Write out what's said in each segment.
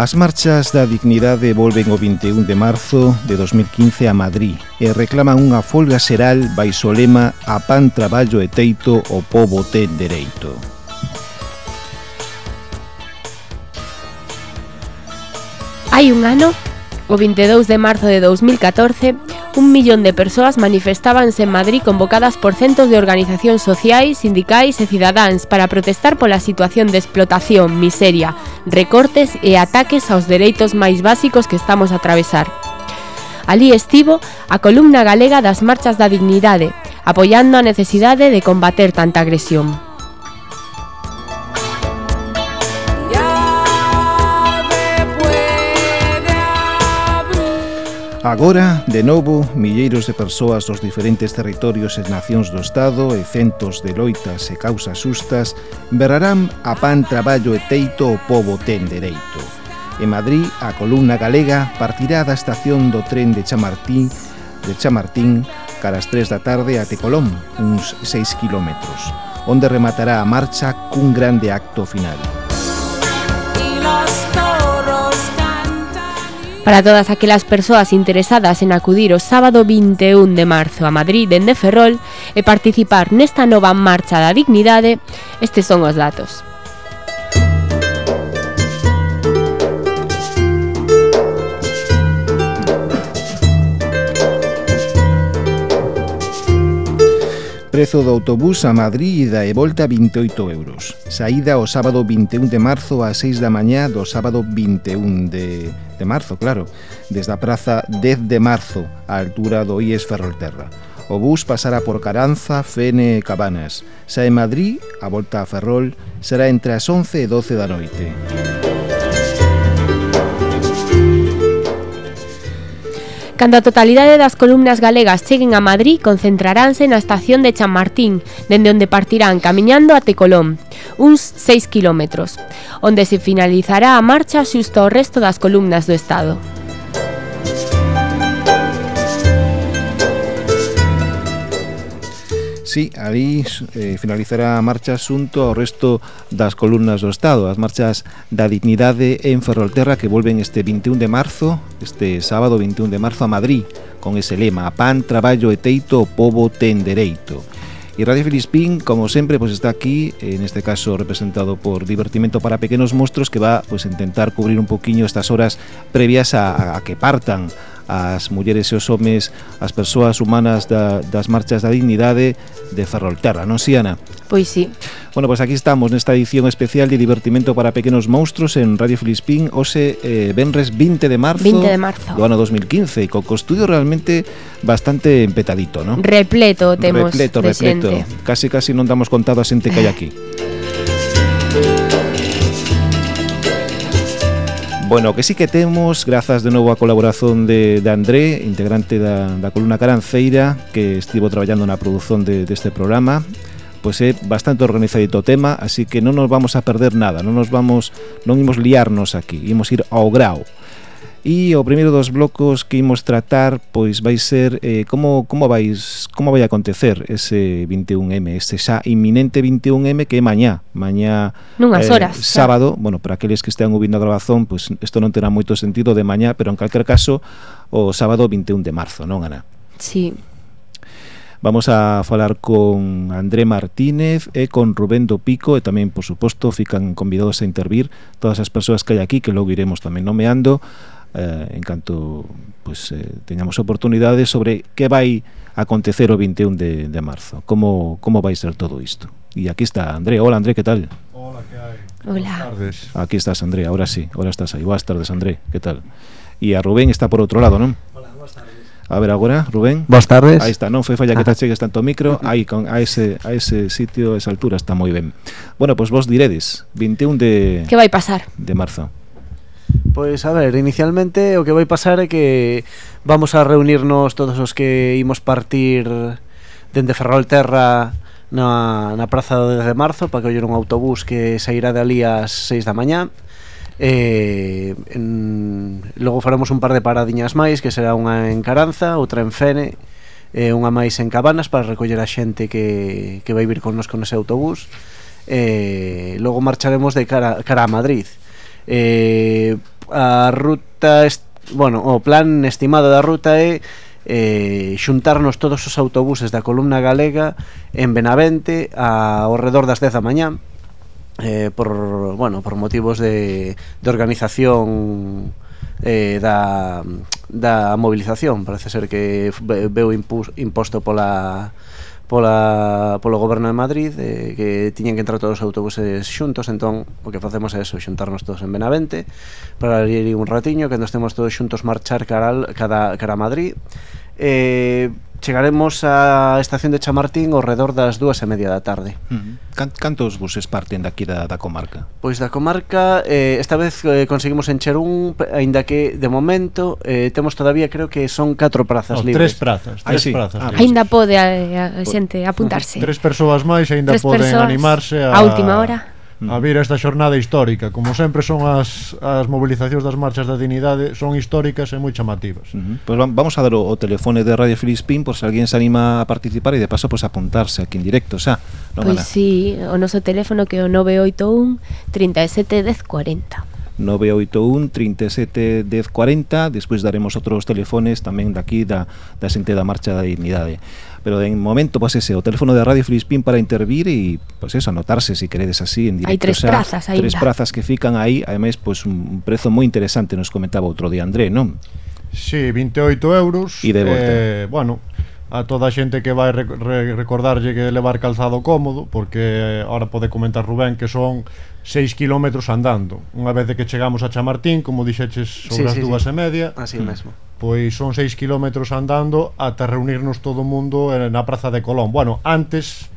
As marchas da dignidade volven o 21 de marzo de 2015 a Madrid e reclaman unha folga xeral baixo o lema A pan, traballo e teito, o povo ten dereito. Hai un ano O 22 de marzo de 2014, un millón de persoas manifestábanse en Madrid convocadas por centos de organizacións sociais, sindicais e cidadáns para protestar pola situación de explotación, miseria, recortes e ataques aos dereitos máis básicos que estamos a atravesar. Alí estivo a columna galega das Marchas da Dignidade, apoiando a necesidade de combater tanta agresión. Agora, de novo, milleiros de persoas dos diferentes territorios e nacións do Estado e centos de loitas e causas xustas berrarán a pan, traballo e teito o povo ten dereito. En Madrid, a columna galega partirá da estación do tren de Chamartín de Chamartín cara as 3 da tarde a Colón, uns 6 kilómetros, onde rematará a marcha cun grande acto final. Para todas aquelas persoas interesadas en acudir o sábado 21 de marzo a Madrid dende Ferrol e participar nesta nova marcha da dignidade, estes son os datos. prezo do autobús a Madrid ida e volta 28 euros. Saída o sábado 21 de marzo ás 6 da mañá do sábado 21 de, de marzo, claro, desde a praza 10 de marzo, á altura do IES Ferrolterra. O bus pasará por Caranza, Fene e Cabanas. en Madrid, a volta a Ferrol, será entre as 11 e 12 da noite. Cando a totalidade das columnas galegas cheguen a Madrid, concentraránse na estación de Chamartín, dende onde partirán camiñando até Colón, uns 6 kilómetros, onde se finalizará a marcha xusto ao resto das columnas do Estado. Sí, ali eh, finalizará a marcha xunto ao resto das columnas do Estado, as marchas da dignidade en Ferrolterra que volven este 21 de marzo, este sábado 21 de marzo a Madrid, con ese lema, a pan, traballo e teito, o povo ten dereito. E Radio Filispín, como sempre, pues está aquí, en este caso representado por Divertimento para Pequenos Monstruos, que va pues, intentar cubrir un poquinho estas horas previas a, a que partan as mulleres e os homes, as persoas humanas da, das marchas da dignidade de Ferrolterra, non Siana? Pois sí. Bueno, pois aquí estamos nesta edición especial de divertimento para pequenos monstruos en Radio Filispín, hoxe eh, venres 20 de marzo 20 de marzo do ano 2015 e co, co estudio realmente bastante empetadito, non? Repleto temos repleto, repleto. Xente. Casi casi non damos contado a xente que hai aquí. Bueno, que sí que temos, grazas de novo á colaboración de, de André, integrante da, da columna Caranceira, que estivo traballando na produción de, deste de programa, pois é bastante organizadito o tema, así que non nos vamos a perder nada, non nos vamos, non imos liarnos aquí, imos ir ao grau. E o primeiro dos blocos que imos tratar pois vai ser eh, como, como, vais, como vai acontecer ese 21M, este xa inminente 21M que é mañá, mañá Nunhas eh, horas, sábado, bueno, para aqueles que estean ouvindo a grabazón, pois isto non terá moito sentido de mañá, pero en calquer caso o sábado 21 de marzo, non Ana? Sí. Vamos a falar con André Martínez e con Rubén do Pico e tamén, por suposto, fican convidados a intervir todas as persoas que hai aquí que logo iremos tamén nomeando eh, en canto pues, eh, teñamos oportunidade sobre que vai acontecer o 21 de, de marzo como, como vai ser todo isto e aquí está André, hola André, que tal? Hola, que hai? Hola. Tardes. Aquí estás André, ahora sí, ahora estás aí Boas tardes André, que tal? E a Rubén está por outro lado, non? Hola, boas tardes A ver agora, Rubén. Boas tardes. Aí está, non foi falla que ah. te chegues tanto micro, aí con a ese a ese sitio, a esa altura está moi ben. Bueno, pois pues vos diredes 21 de Que vai pasar? De marzo. Pois a ver, inicialmente o que vai pasar é que vamos a reunirnos todos os que imos partir dende Ferrolterra na, na praza do 10 de marzo para coller un autobús que sairá de ali ás 6 da mañá. Eh, en, logo faremos un par de paradiñas máis que será unha en Caranza, outra en Fene e eh, unha máis en Cabanas para recoller a xente que, que vai vir con nos con ese autobús. Eh, logo marcharemos de cara, cara a Madrid eh, a ruta bueno, o plan estimado da ruta é eh, xuntarnos todos os autobuses da columna galega en Benavente ao redor das 10 da mañá eh, por, bueno, por motivos de, de organización eh, da, da movilización. Parece ser que veu imposto pola pola, polo goberno de Madrid eh, que tiñan que entrar todos os autobuses xuntos entón o que facemos é eso, xuntarnos todos en Benavente para ir un ratiño que nos temos todos xuntos marchar cara, cara, cara a Madrid. Eh, chegaremos á estación de Chamartín ao redor das dúas e media da tarde. Uh -huh. Cantos buses parten daqui da, da comarca? Pois da comarca, eh, esta vez eh, conseguimos encher un, aínda que de momento eh, temos todavía creo que son 4 prazas no, libres. Tres prazas, tres sí. prazas. Ah, pois. aínda pode eh, eh, a, a xente apuntarse. Tres persoas máis aínda poden animarse a... a última hora a vir esta xornada histórica. Como sempre son as, as mobilizacións das marchas da dignidade son históricas e moi chamativas. Uh -huh. Pues vamos a dar o, o telefone de Radio Filispín por se alguén se anima a participar e de paso pois pues, apuntarse aquí en directo, xa. No pois pues sí, o noso teléfono que é o 981 37 1040. 981 37 1040 Despois daremos outros telefones tamén daqui da, da xente da Marcha da Dignidade pero de momento pues ese, o teléfono de Radio Filispín para intervir e pues eso, anotarse se si queredes así en directo. Hai tres o sea, prazas aí. Tres prazas que fican aí, ademais pues un prezo moi interesante nos comentaba outro día André, non? Sí, 28 euros. E de volta. Eh, bueno, a toda a xente que vai recordarlle que levar calzado cómodo porque eh, ahora pode comentar Rubén que son 6 km andando unha vez que chegamos a Chamartín como dixeches sobre sí, as sí, dúas sí. e media así mesmo pois son 6 km andando ata reunirnos todo o mundo na Praza de Colón. Bueno, antes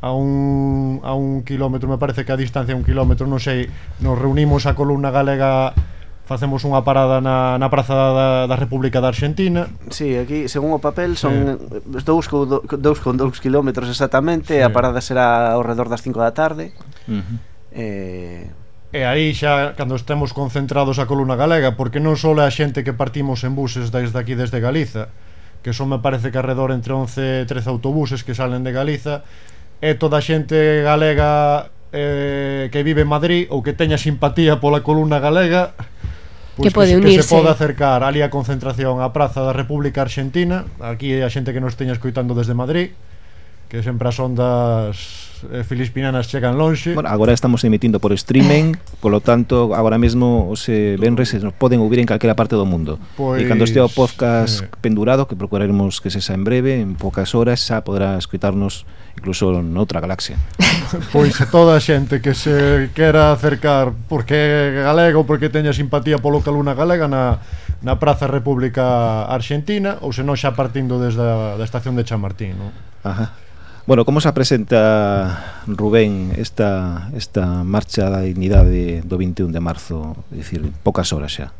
a un, a un kilómetro, me parece que a distancia un kilómetro, non sei, nos reunimos a columna galega facemos unha parada na, na Praza da, da República da Argentina. Sí, aquí, según o papel, son sí. dous, co, dous con dous kilómetros exactamente, sí. a parada será ao redor das 5 da tarde. Uh -huh. eh, E aí xa cando estemos concentrados a columna galega, porque non só é a xente que partimos en buses desde aquí desde Galiza, que son me parece que alrededor entre 11 e 13 autobuses que salen de Galiza, é toda a xente galega eh, que vive en Madrid ou que teña simpatía pola columna galega, pues, que pode unirse. Que se pode acercar ali a concentración á Praza da República Argentina, aquí a xente que nos teña escoitando desde Madrid, que sempre as ondas eh, filispinanas chegan lonxe. Bueno, agora estamos emitindo por streaming, polo tanto, agora mesmo os eh, benres nos poden ouvir en calquera parte do mundo. Pois, e cando estea o pois, podcast eh, pendurado, que procuraremos que se xa en breve, en pocas horas xa poderá escutarnos incluso noutra galaxia. pois a toda a xente que se quera acercar porque é galego, porque teña simpatía polo caluna galega na, na Praza República Argentina ou senón xa partindo desde a, da estación de Chamartín, non? Ajá. Bueno, como se presenta Rubén esta, esta marcha da dignidade do 21 de marzo, dicir, poucas horas xa?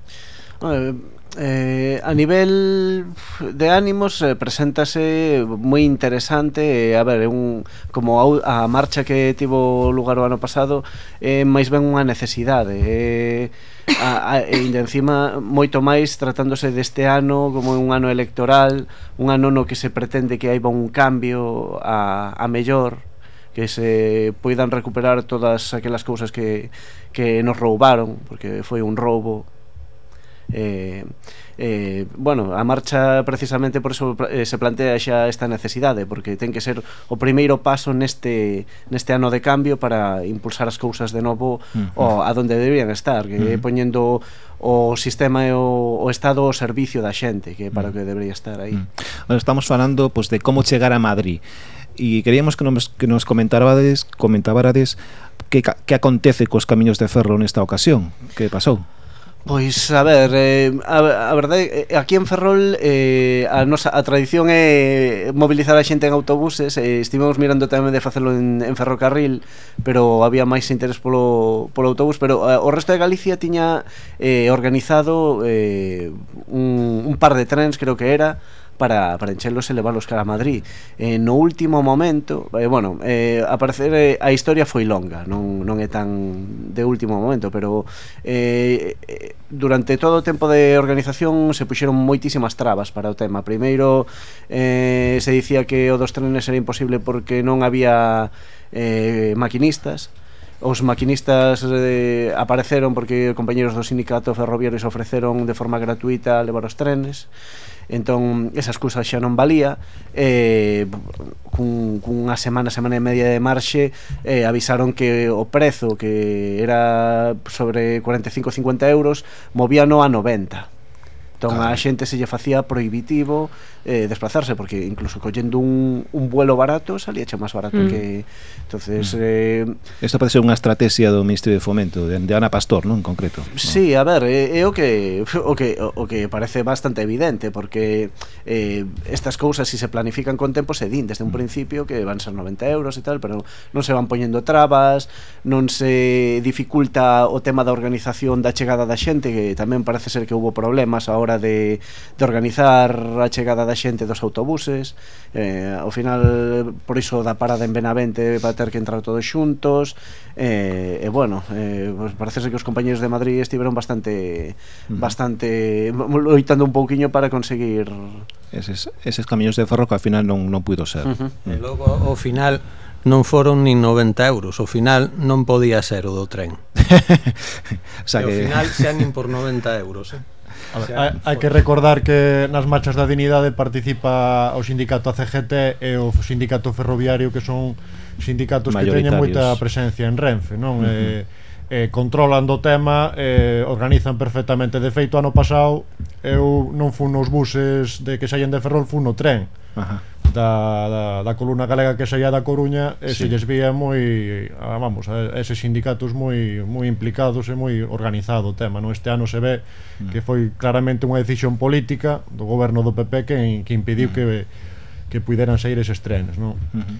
Eh, Eh, a nivel de ánimos eh, preséntase moi interesante eh, a ver, un, como a, a marcha que tivo lugar o ano pasado é eh, máis ben unha necesidade eh, a, a, e ainda encima moito máis tratándose deste ano como un ano electoral un ano no que se pretende que haiba un cambio a, a mellor que se poidan recuperar todas aquelas cousas que, que nos roubaron porque foi un roubo eh, eh, bueno, a marcha precisamente por eso eh, se plantea xa esta necesidade porque ten que ser o primeiro paso neste neste ano de cambio para impulsar as cousas de novo uh -huh. o, a donde deberían estar que uh -huh. poñendo o sistema e o, o Estado ao servicio da xente que para o uh -huh. que debería estar aí uh -huh. bueno, Estamos falando pues, de como chegar a Madrid e queríamos que nos, que nos comentarades, comentabades que, que acontece cos camiños de ferro nesta ocasión que pasou Pois, a ver, eh, a, a verdade, eh, aquí en Ferrol eh, a nosa a tradición é mobilizar a xente en autobuses. Eh, Estivemos mirando tamén de facelo en, en ferrocarril Pero había máis interés polo, polo autobús. Pero eh, o resto de Galicia tiña eh, organizado eh, un, un par de trens, creo que era para, para enchelos e leválos cara a Madrid. Eh, no último momento eh, bueno, eh, a parecer eh, a historia foi longa non, non é tan de último momento pero eh, eh, durante todo o tempo de organización se puxeron moitísimas trabas para o tema. Primeiro eh, se dicía que o dos trenes era imposible porque non había eh, maquinistas. Os maquinistas eh, apareceron porque compañeros do sindicato ferroviarios ofreceron de forma gratuita levar os trenes entón esa excusa xa non valía eh, cun, cunha semana, semana e media de marxe eh, avisaron que o prezo que era sobre 45-50 euros movíano a 90 Entón claro. a xente se lle facía prohibitivo eh, desplazarse, porque incluso collendo un, un vuelo barato salía che máis barato mm. que... entonces mm. eh, Isto parece unha estrategia do Ministerio de Fomento, de, de Ana Pastor, non? En concreto. Sí, no? a ver, é, é o que o que, o que parece bastante evidente, porque eh, estas cousas, se si se planifican con tempo, se din desde un mm. principio que van ser 90 euros e tal, pero non se van poñendo trabas, non se dificulta o tema da organización da chegada da xente, que tamén parece ser que hubo problemas a hora de, de organizar a chegada da a xente dos autobuses eh, ao final por iso da parada en Benavente va ter que entrar todos xuntos eh, e bueno eh, pues parece que os compañeros de Madrid estiveron bastante uh -huh. bastante loitando un pouquiño para conseguir eses, eses camiños de ferro que ao final non, non puido ser uh -huh. Uh -huh. e logo ao final non foron nin 90 euros ao final non podía ser o do tren o sea que... ao final xa nin por 90 euros eh? A ver, hai, hai que recordar que nas marchas da dignidade participa o sindicato ACGT e o sindicato ferroviario que son sindicatos que teñen moita presencia en Renfe, non? Uh -huh. eh, eh, controlan do tema, eh, organizan perfectamente. De feito, ano pasado eu non fun nos buses de que saían de Ferrol, fun no tren. Ajá. Uh -huh da, da, da columna galega que saía da Coruña e sí. se lles vía moi a, vamos, a eses sindicatos moi moi implicados e moi organizado o tema, non este ano se ve mm. que foi claramente unha decisión política do goberno do PP que, que impediu mm. que que puideran sair eses trenes, non? Mm -hmm.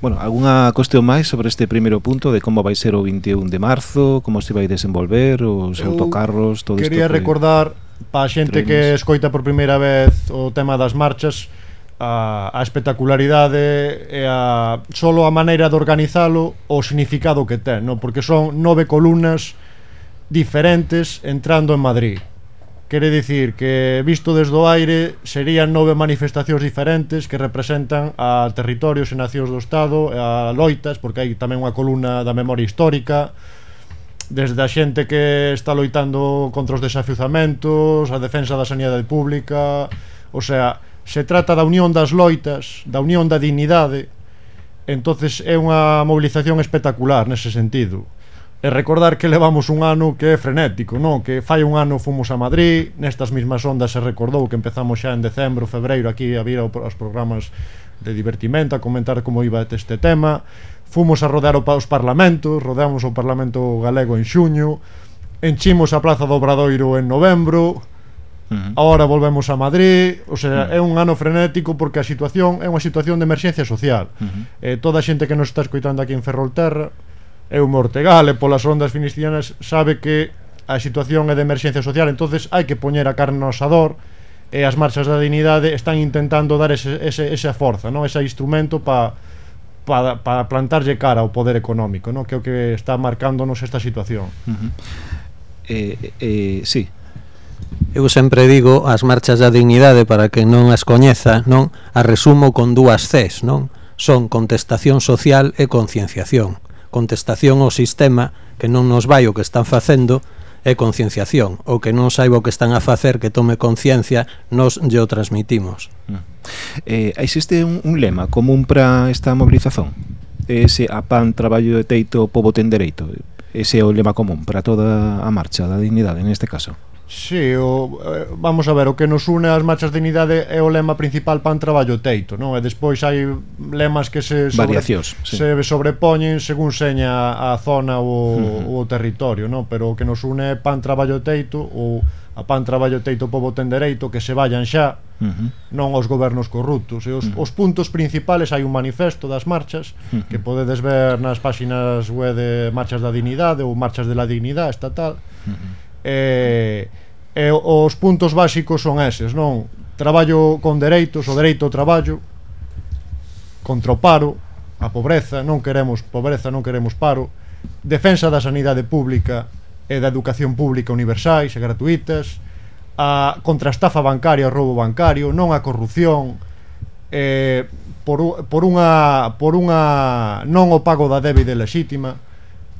Bueno, algunha cuestión máis sobre este primeiro punto de como vai ser o 21 de marzo, como se vai desenvolver, os Eu autocarros, todo isto. Quería que... recordar pa a xente trenes. que escoita por primeira vez o tema das marchas, a, a espectacularidade e a solo a maneira de organizalo o significado que ten, no? porque son nove columnas diferentes entrando en Madrid. Quere dicir que visto desde o aire serían nove manifestacións diferentes que representan a territorios e nacións do Estado, a loitas, porque hai tamén unha columna da memoria histórica, desde a xente que está loitando contra os desafiuzamentos, a defensa da sanidade pública, o sea, se trata da unión das loitas, da unión da dignidade, entonces é unha movilización espectacular nese sentido. E recordar que levamos un ano que é frenético, non? Que fai un ano fomos a Madrid, nestas mismas ondas se recordou que empezamos xa en decembro, febreiro aquí a vir aos programas de divertimento a comentar como iba este tema. Fomos a rodear os parlamentos, rodeamos o Parlamento Galego en xuño, enchimos a Plaza do Obradoiro en novembro, Uh -huh. Ahora volvemos a Madrid, o sea, uh -huh. é un ano frenético porque a situación é unha situación de emerxencia social. Uh -huh. Eh, toda a xente que nos está escoitando aquí en Ferrolterra, é un Mortegal e polas ondas finistianas sabe que a situación é de emerxencia social, entonces hai que poñer a carne no asador e as marchas da dignidade están intentando dar ese, ese, esa forza, non? ese instrumento para para pa plantarlle cara ao poder económico, non? que é o que está marcándonos esta situación. Uh -huh. eh, eh, sí, Eu sempre digo as marchas da dignidade para que non as coñeza, non as resumo con dúas Cs, non? Son contestación social e concienciación. Contestación ao sistema que non nos vai o que están facendo e concienciación, o que non saiba o que están a facer, que tome conciencia, nos lle o transmitimos. Mm. Eh, existe un, un lema común para esta mobilización? Ese a pan, traballo de teito, povo ten dereito. Ese é o lema común para toda a marcha da dignidade, neste caso. Sí, o, eh, vamos a ver, o que nos une as marchas de unidade é o lema principal pan traballo teito, non? E despois hai lemas que se sobre, variacións, sí. se sobrepoñen según seña a zona ou mm. o territorio, non? Pero o que nos une é pan traballo teito ou a pan traballo teito pobo ten dereito que se vayan xa, uh -huh. non os gobernos corruptos. E os, uh -huh. os puntos principales hai un manifesto das marchas uh -huh. que podedes ver nas páxinas web de Marchas da Dignidade ou Marchas de la Dignidade estatal. Uh -huh e, e os puntos básicos son eses, non? Traballo con dereitos, o dereito ao traballo, contra o paro, a pobreza, non queremos pobreza, non queremos paro, defensa da sanidade pública e da educación pública universais e gratuitas, a contra estafa bancaria, o roubo bancario, non a corrupción, eh, por, por, unha, por unha non o pago da débida lexítima,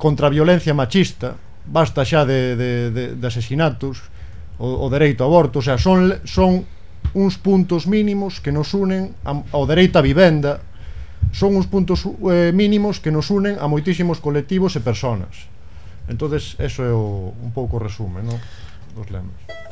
contra a violencia machista, basta xa de, de, de, de asesinatos o, o dereito ao aborto, o sea, son, son uns puntos mínimos que nos unen ao dereito á vivenda son uns puntos eh, mínimos que nos unen a moitísimos colectivos e personas entonces eso é o, un pouco resume no? dos lemas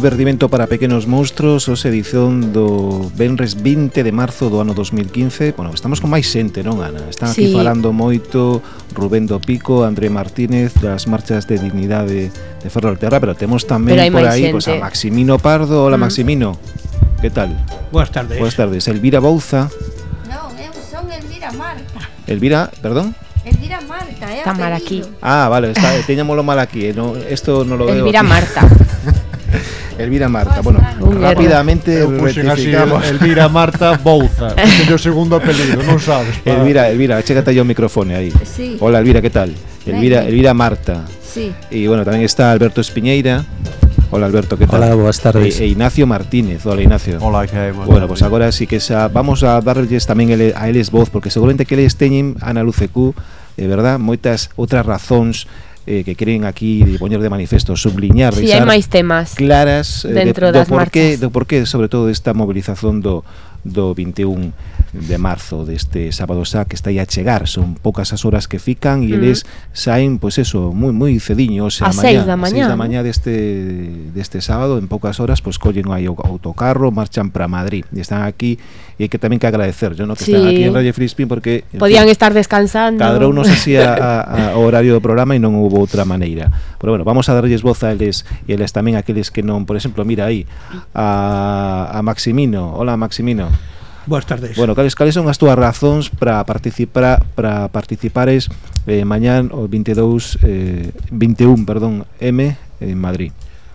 Divertimento para pequenos monstruos os edición do Benres 20 de marzo do ano 2015 Bueno, estamos con máis xente, non, Ana? Están aquí sí. falando moito Rubén do Pico, André Martínez Das marchas de dignidade de Ferrolterra Pero temos tamén pero por aí pues, a Maximino Pardo Hola, mm. Maximino Que tal? Boas tardes Buenas tardes Elvira Bouza Non, eu son Elvira Marta Elvira, perdón? Elvira Marta, é Está mal aquí. Ah, vale, está, eh, teñámolo mal aquí, eh, no, esto no lo Elvira veo. Elvira Marta. Elvira Marta. Bueno, un rápidamente rectificamos. Elvira Marta Bouza, que é o segundo apelido, non sabes. Para... Elvira, Elvira, chécate aí o micrófono aí. Sí. Hola, Elvira, que tal? Elvira, Elvira Marta. Sí. E bueno, tamén está Alberto Espiñeira. Hola Alberto, ¿qué tal? Hola, boas tardes. E, e Ignacio Martínez, hola Ignacio. Hola, que hai? Bueno, pues agora sí que xa, vamos a darles tamén ele, a eles voz, porque seguramente que eles teñen, Ana Lucecu, de eh, verdad, moitas outras razóns eh, que queren aquí de poñer de manifesto, subliñar, si sí, hai máis temas claras eh, dentro de, das do porqué, do porqué, sobre todo esta movilización do do 21 de marzo deste sábado xa que está aí a chegar. Son poucas as horas que fican e mm. eles saen, pois pues eso, moi moi cediños a 6 da mañá, 6 da mañá. deste, deste sábado, en poucas horas pois pues, collen aí o autocarro, marchan para Madrid. E están aquí e que tamén que agradecer, yo, no, que sí. están aquí en Radio Frisbee porque podían fin, estar descansando. Cadrounos así a, a, o horario do programa e non houve outra maneira. Pero bueno, vamos a darlles voz a eles e eles tamén aqueles que non, por exemplo, mira aí a, a Maximino. Hola Maximino. Boas tardes. Bueno, cales cales son as túas razóns para participar para participares eh, mañán o 22 eh, 21, perdón, M en Madrid?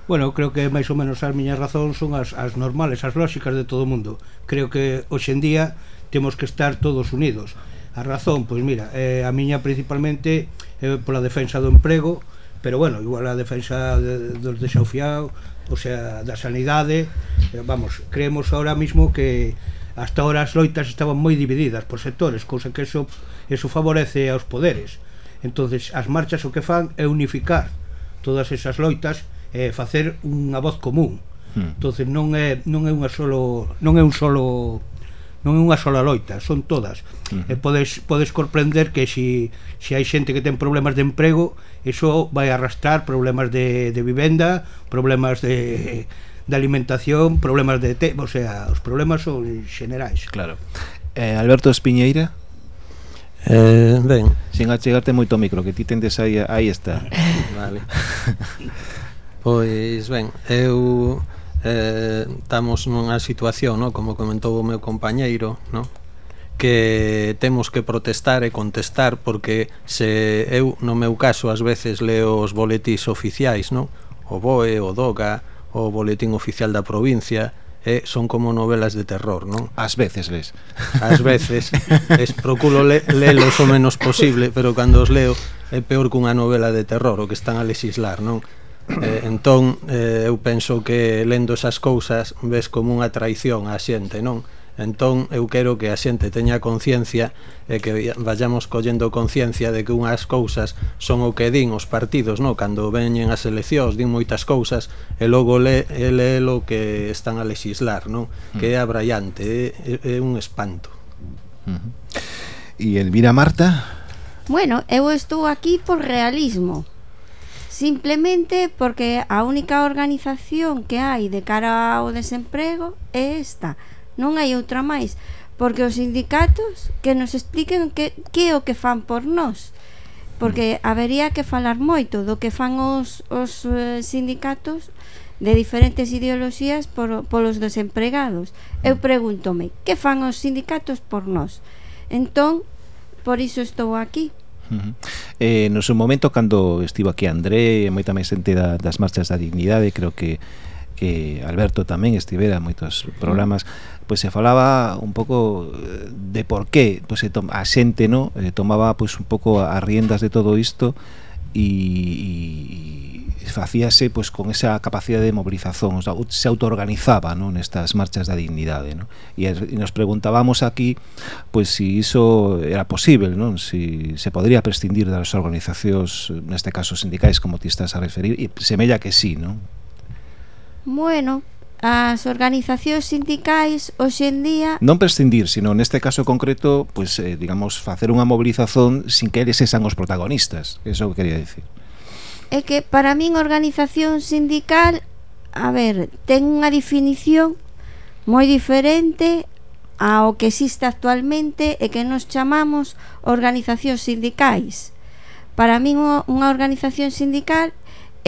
Bueno, creo que máis ou menos as miñas razóns son as, as normales, as lóxicas de todo o mundo. Creo que hoxendía temos que estar todos unidos. A razón, pois mira, eh, a miña principalmente eh, pola defensa do emprego, pero bueno, igual a defensa de, dos desaufiados, o sea, da sanidade, eh, vamos, creemos ahora mismo que hasta ahora as loitas estaban moi divididas por sectores, cousa que eso, eso favorece aos poderes. Entonces, as marchas o que fan é unificar todas esas loitas eh, facer unha voz común. Hmm. Entonces non é non é unha solo non é un solo non é unha sola loita, son todas. Uh. E podes podes comprender que si si hai xente que ten problemas de emprego, eso vai arrastrar problemas de de vivenda, problemas de de alimentación, problemas de te, o sea, os problemas son xenerais. Claro. Eh, Alberto Espiñeira Eh, ben, sin achegarte moito ao micro, que ti tendes aí aí está. vale. Pois, ben, eu eh, estamos nunha situación, no? como comentou o meu compañeiro, no? que temos que protestar e contestar porque se eu no meu caso ás veces leo os boletís oficiais, non? O BOE, o DOGA, o boletín oficial da provincia, eh, son como novelas de terror, non? Ás veces les. Ás veces es, procuro le, lelos o menos posible, pero cando os leo é peor que unha novela de terror o que están a legislar, non? Eh, entón, eh, eu penso que lendo esas cousas ves como unha traición á xente, non? Entón, eu quero que a xente teña conciencia e que vayamos collendo conciencia de que unhas cousas son o que din os partidos, no? Cando veñen as eleccións, din moitas cousas e logo le, ele lo que están a legislar, non? Que é mm. abraiante, é, é un espanto. Uh -huh. E Elvira Marta? Bueno, eu estou aquí por realismo Simplemente porque a única organización que hai de cara ao desemprego é esta. Non hai outra máis. Porque os sindicatos que nos expliquen que, que é o que fan por nós. Porque mm. habería que falar moito do que fan os, os eh, sindicatos de diferentes ideoloxías por, polos desempregados. Eu pregúntome, que fan os sindicatos por nós? Entón, por iso estou aquí. Uh -huh. eh, no seu momento cando estivo aquí André moita máis xente da, das marchas da dignidade creo que que Alberto tamén estivera moitos programas, pois se falaba un pouco eh, de por qué pois, a xente no eh, tomaba pois, un pouco as riendas de todo isto e, e facíase pois con esa capacidade de mobilización, o sea, se autoorganizaba, non, nestas marchas da dignidade, non? E, e nos preguntábamos aquí pois se si iso era posible, non? Si se podría prescindir das organizacións, neste caso sindicais como ti estás a referir, e semella que sí, non? Bueno, as organizacións sindicais hoxe en día non prescindir, sino neste caso concreto, pues eh, digamos facer unha mobilización sin que eles sexan os protagonistas, eso que quería dicir. É que para min organización sindical, a ver, ten unha definición moi diferente ao que existe actualmente e que nos chamamos organizacións sindicais. Para min unha organización sindical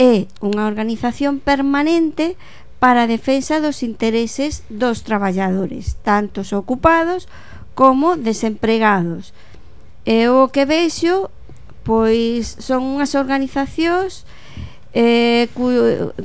é unha organización permanente para a defensa dos intereses dos traballadores, tantos ocupados como desempregados. E o que vexo, pois son unhas organizacións eh, cu,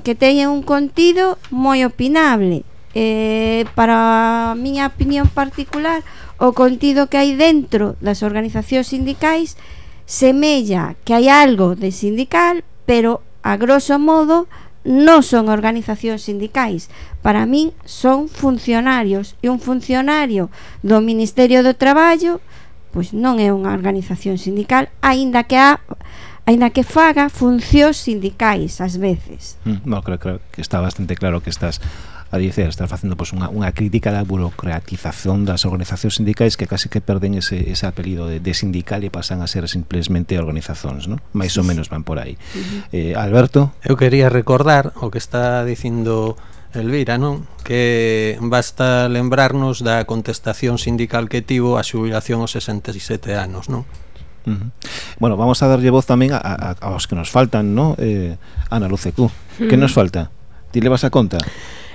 que teñen un contido moi opinable. Eh, para a miña opinión particular, o contido que hai dentro das organizacións sindicais semella que hai algo de sindical, pero a grosso modo, non son organizacións sindicais, para min son funcionarios e un funcionario do Ministerio do Traballo pois non é unha organización sindical, aínda que a aínda que faga funcións sindicais ás veces. Mm, no, creo, creo que está bastante claro que estás a dicer, estar facendo pois, unha, unha crítica da burocratización das organizacións sindicais que casi que perden ese, ese apelido de, de sindical e pasan a ser simplemente organizacións, non? Mais ou menos van por aí. Uh -huh. eh, Alberto? Eu quería recordar o que está dicindo Elvira, non? Que basta lembrarnos da contestación sindical que tivo a xubilación aos 67 anos, non? Uh -huh. Bueno, vamos a darlle voz tamén a, a, aos que nos faltan, ¿no? Eh, Ana Lucecu, uh -huh. que nos falta? Ti levas a conta?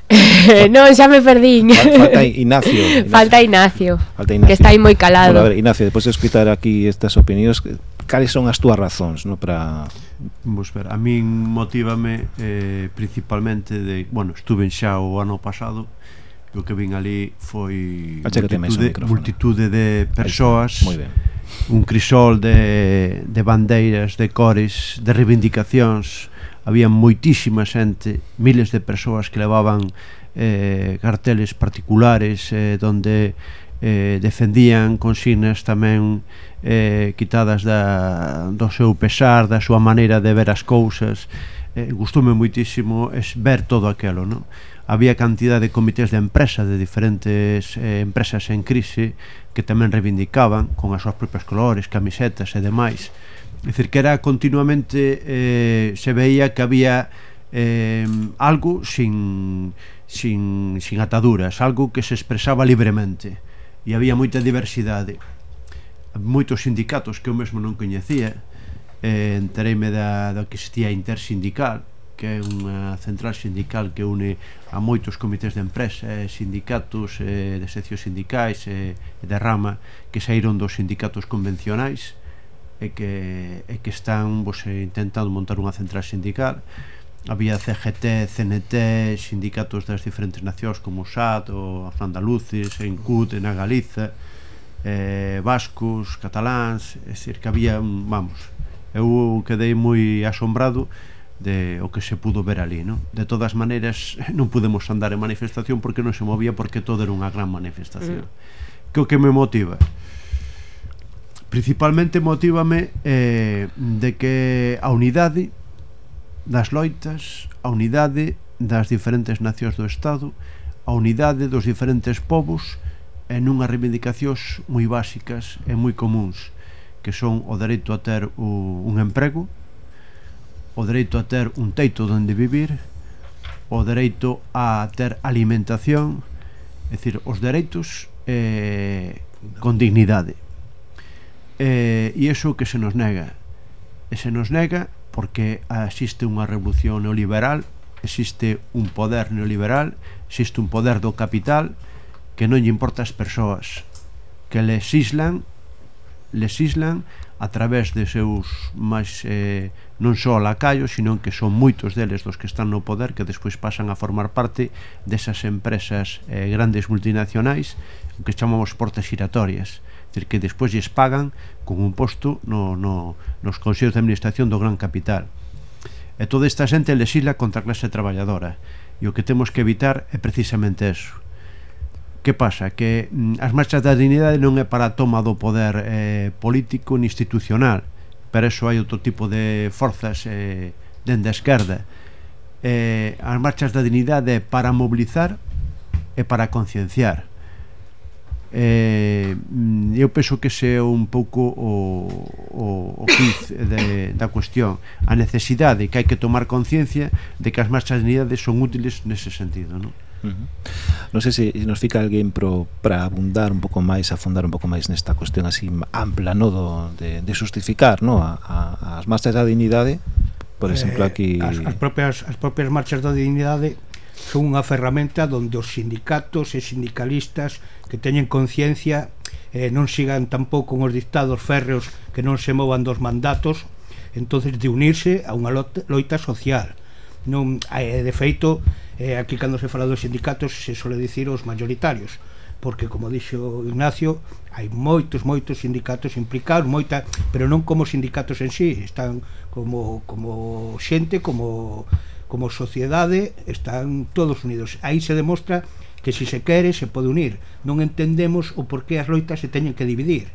non, xa me perdín. Falta Ignacio, Ignacio. Falta Ignacio. Falta Ignacio. Que está aí moi calado. Bueno, a ver, Ignacio, depois de escutar aquí estas opinións, cales son as túas razóns, no, para Vos ver, a min motívame eh, principalmente de, bueno, estuve xa o ano pasado e o que vin ali foi multitude, multitude de persoas. Moi ben. Un crisol de, de bandeiras, de cores, de reivindicacións había moitísima xente, miles de persoas que levaban eh, carteles particulares eh, donde eh, defendían consignas tamén eh, quitadas da, do seu pesar, da súa maneira de ver as cousas eh, gustoume moitísimo es ver todo aquelo non? había cantidad de comités de empresa de diferentes eh, empresas en crise que tamén reivindicaban con as súas propias colores, camisetas e demais É dicir, que era continuamente eh, se veía que había eh, algo sin, sin, sin ataduras, algo que se expresaba libremente e había moita diversidade. Moitos sindicatos que eu mesmo non coñecía, eh, entereime da, da que existía Intersindical, que é unha central sindical que une a moitos comités de empresa, eh, sindicatos eh, de seccións sindicais eh, de rama que saíron dos sindicatos convencionais e que, e que están vos, intentando montar unha central sindical había CGT, CNT, sindicatos das diferentes nacións como o SAT, o Andaluces, en CUT, en a Galiza, eh, vascos, cataláns, é dicir, que había, vamos, eu quedei moi asombrado de o que se pudo ver ali, non? De todas maneiras, non pudemos andar en manifestación porque non se movía porque todo era unha gran manifestación. Mm. Que o que me motiva? Principalmente motívame eh, de que a unidade das loitas, a unidade das diferentes nacións do Estado, a unidade dos diferentes povos en unhas reivindicacións moi básicas e moi comuns, que son o dereito a ter o, un emprego, o dereito a ter un teito onde vivir, o dereito a ter alimentación, é dicir, os dereitos eh, con dignidade eh, e iso que se nos nega. E se nos nega porque existe unha revolución neoliberal existe un poder neoliberal existe un poder do capital que non lle importa as persoas que lesislan lesislan a través de seus máis eh, non só lacayos, sino que son moitos deles dos que están no poder que despois pasan a formar parte desas empresas eh, grandes multinacionais que chamamos portas giratorias decir que despois lles pagan con un posto no, no, nos consellos de administración do gran capital. E toda esta xente lexila contra a clase traballadora. E o que temos que evitar é precisamente eso. Que pasa? Que mm, as marchas da dignidade non é para a toma do poder eh, político ni institucional. Para eso hai outro tipo de forzas eh, dende a esquerda. Eh, as marchas da dignidade é para mobilizar e para concienciar eh, mm, eu penso que ese é un pouco o, o, o quiz de, da cuestión a necesidade que hai que tomar conciencia de que as marchas de dignidade son útiles nese sentido non? Uh -huh. Non sei se nos fica alguén pro para abundar un pouco máis, afundar un pouco máis nesta cuestión así ampla, no do de, de justificar, no, a, a as marchas da dignidade, por exemplo, eh, aquí eh, as, as propias as propias marchas da dignidade son unha ferramenta donde os sindicatos e sindicalistas que teñen conciencia eh, non sigan tampouco os dictados férreos que non se movan dos mandatos entonces de unirse a unha loita social. Non, eh, de feito eh, aquí cando se fala dos sindicatos se sole dicir os mayoritarios porque como dixo Ignacio hai moitos, moitos sindicatos implicados, moita, pero non como sindicatos en sí, están como, como xente, como como sociedade están todos unidos. Aí se demostra que se se quere se pode unir. Non entendemos o porqué as loitas se teñen que dividir.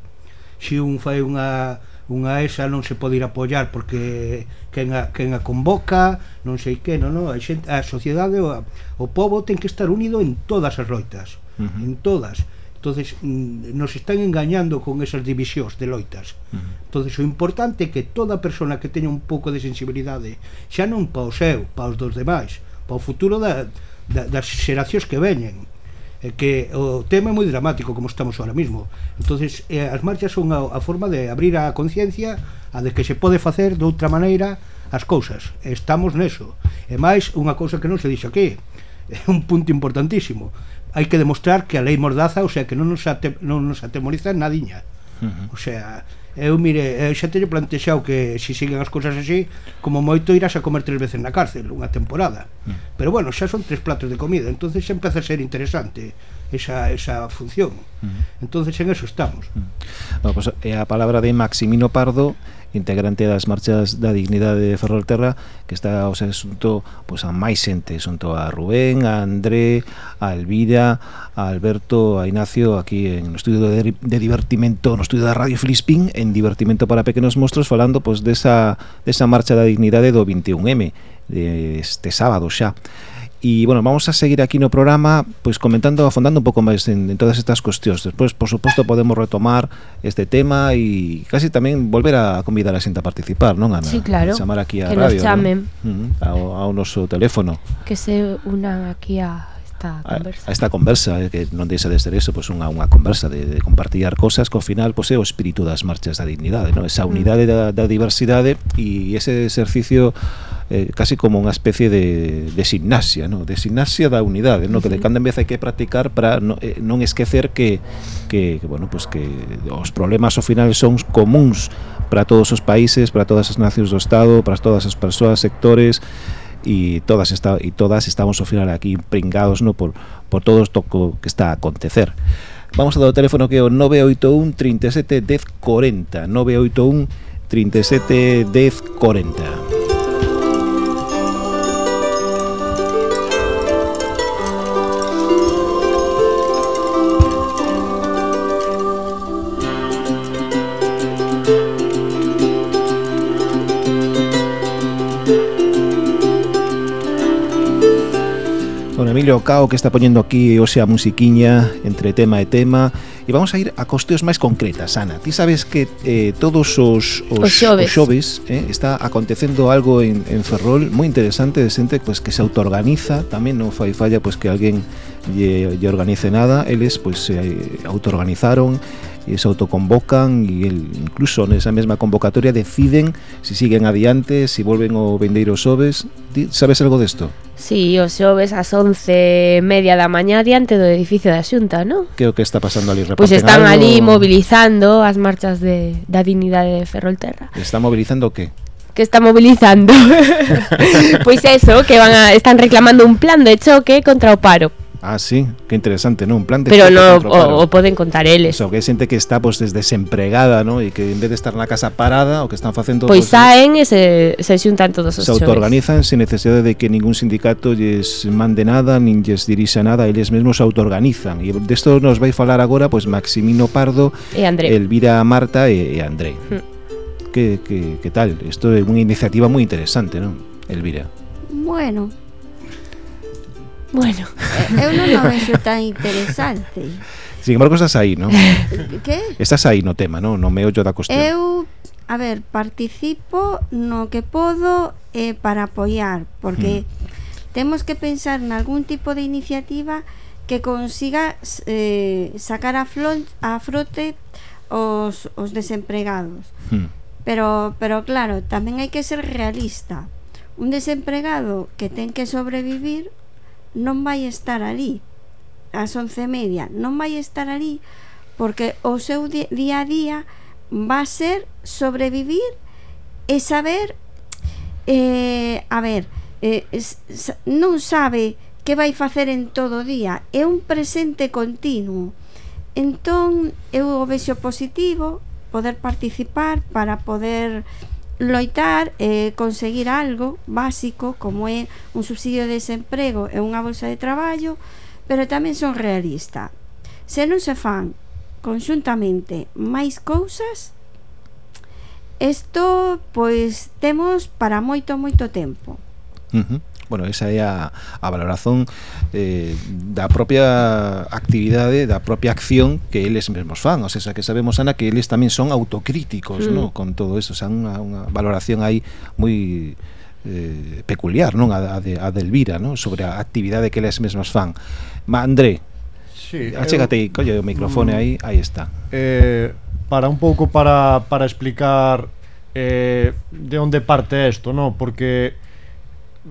Se un fai unha unha esa non se pode ir apoiar porque quen a, quen a convoca, non sei que, non, non, a, xente, a sociedade, o, o pobo ten que estar unido en todas as loitas, uh -huh. en todas entonces mm, nos están engañando con esas divisións de loitas uh -huh. entonces o importante é que toda persona que teña un pouco de sensibilidade xa non pa o seu, pa os dos demais pa o futuro da, da, das xeracións que veñen é que o tema é moi dramático como estamos ahora mismo. Entonces eh, as marchas son a, a forma de abrir a conciencia a de que se pode facer de outra maneira as cousas. Estamos neso. E máis unha cousa que non se dixo aquí é un punto importantísimo hai que demostrar que a lei mordaza, o sea, que non nos, ate, non nos atemoriza nadiña. Uh -huh. O sea, eu mire, eu xa teño plantexado que se siguen as cousas así, como moito irás a comer tres veces na cárcel unha temporada. Mm. Pero bueno, xa son tres platos de comida, entonces xa empeza a ser interesante esa, esa función. Mm. Entonces en eso estamos. Mm. Bueno, pues, é a palabra de Maximino Pardo integrante das marchas da dignidade de Ferrolterra que está o sea, xunto pois, a máis xente, xunto a Rubén, a André, a Elvira, a Alberto, a Ignacio aquí en o estudio de, de divertimento, no estudio da Radio Filispín en divertimento para pequenos monstruos falando pois, desa, desa marcha da dignidade do 21M de este sábado xa. E, bueno, vamos a seguir aquí no programa pois comentando, afondando un pouco máis en, en todas estas cuestións. Despois, por suposto, podemos retomar este tema e casi tamén volver a convidar a xente a participar, non, Ana? Sí, claro. A chamar aquí a que radio, nos chamen. ¿no? Ao, ao noso teléfono. Que se unan aquí a a, a esta conversa eh, que non deixa de ser eso, pois unha unha conversa de, de compartir cosas que ao final pois é o espírito das marchas da dignidade, non? Esa unidade da, da diversidade e ese exercicio eh, casi como unha especie de, de gimnasia, ¿no? de gimnasia da unidade, ¿no? Uh -huh. que de cando en vez hai que practicar para no, eh, non esquecer que, que, que, bueno, pues que os problemas ao final son comuns para todos os países, para todas as nacións do Estado, para todas as persoas, sectores, e todas esta, e todas estamos ao final aquí pringados no por, por todo isto que está a acontecer. Vamos a dar o teléfono que é o 981 37 10 40 981 37 10 40 Emilio Cao que está poñendo aquí o sea musiquiña entre tema e tema. E vamos a ir a costeos máis concretas, Ana. Ti sabes que eh, todos os, os, os xoves, os xoves eh, está acontecendo algo en, en Ferrol moi interesante de xente pues, que se autoorganiza, tamén non fai falla pues, que alguén lle, lle organice nada, eles pues, se autoorganizaron e se autoconvocan e el, incluso nesa mesma convocatoria deciden se si siguen adiante, se si volven o vendeiro xoves. Sabes algo desto? Si, sí, o xoves ás 11 media da mañá diante do edificio da Xunta, non? Que o que está pasando ali? Pois pues están algo... ali movilizando as marchas de, da dignidade de Ferrolterra. Está movilizando o que? que está movilizando. pois pues eso, que van a, están reclamando un plan de choque contra o paro. Ah, sí, que interesante, ¿no? Un plan de Pero no o, o poden contar eles. O sea, que hai xente que está pues desempregada, ¿no? E que en vez de estar na casa parada, o que están facendo Pois pues, saen e se, se xuntan todos os Se autoorganizan sin necesidade de que ningún sindicato lles mande nada, nin lles dirixa nada, eles mesmos se autoorganizan. E desto nos vai falar agora pues Maximino Pardo, e André. Elvira Marta e, e André. Hmm. Que, que, que tal? Isto é unha iniciativa moi interesante, non? Elvira. Bueno, Bueno, eh, eu non o vexo tan interesante. Sin embargo, estás aí, non? Que? Estás aí no tema, non? No meollo da cuestión. Eu, a ver, participo no que podo eh, para apoiar, porque mm. temos que pensar en algún tipo de iniciativa que consiga eh, sacar a, flon, a frote os, os desempregados. Mm. Pero, pero claro, tamén hai que ser realista. Un desempregado que ten que sobrevivir non vai estar ali ás once e media non vai estar ali porque o seu día a día va a ser sobrevivir e saber eh, a ver eh, non sabe que vai facer en todo o día é un presente continuo. Entón eu o vexo positivo poder participar para poder loitar e eh, conseguir algo básico como é un subsidio de desemprego e unha bolsa de traballo, pero tamén son realista. Se non se fan conxuntamente máis cousas, isto pois temos para moito moito tempo. Uh -huh. Bueno, esa é a, a valorazón eh, da propia actividade, da propia acción que eles mesmos fan, o sea, que sabemos, Ana, que eles tamén son autocríticos, mm. no? con todo eso, o sea, unha, unha valoración aí moi eh, peculiar, non? A, a, de, a de Elvira, non? Sobre a actividade que eles mesmos fan. Ma, André, sí, achégate aí, colle o microfone mm. aí, aí está. Eh, para un pouco para, para explicar eh, de onde parte isto, non? Porque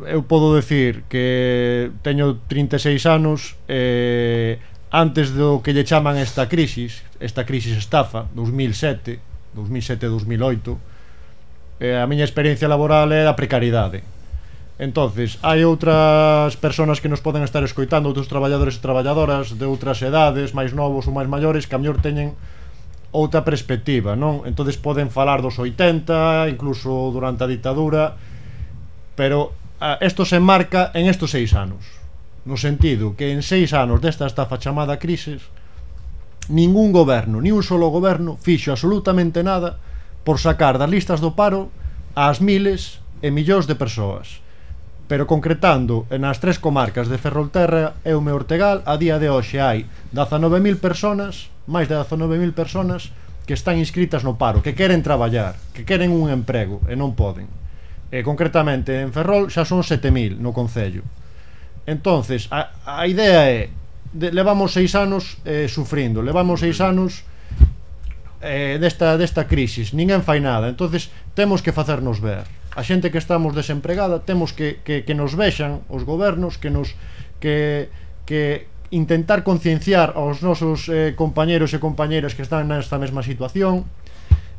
eu podo decir que teño 36 anos eh, antes do que lle chaman esta crisis, esta crisis estafa 2007, 2007-2008 eh, a miña experiencia laboral é a precariedade. Entonces hai outras persoas que nos poden estar escoitando outros traballadores e traballadoras de outras edades máis novos ou máis maiores que a mellor teñen outra perspectiva non? Entonces poden falar dos 80 incluso durante a ditadura pero Ah, isto se enmarca en estos seis anos. No sentido que en seis anos desta estafa chamada crisis ningún goberno, ni un solo goberno fixo absolutamente nada por sacar das listas do paro ás miles e millóns de persoas. Pero concretando nas tres comarcas de Ferrolterra e o Meortegal a día de hoxe hai 19.000 personas máis de 19.000 personas que están inscritas no paro, que queren traballar, que queren un emprego e non poden eh, concretamente en Ferrol xa son 7000 no Concello. Entonces a, a idea é de, levamos seis anos eh, sufrindo. Levamos seis anos eh, desta, desta crisis. Ninguén fai nada. Entonces temos que facernos ver. A xente que estamos desempregada temos que, que, que nos vexan os gobernos que nos que, que intentar concienciar aos nosos eh, compañeros e compañeiras que están nesta mesma situación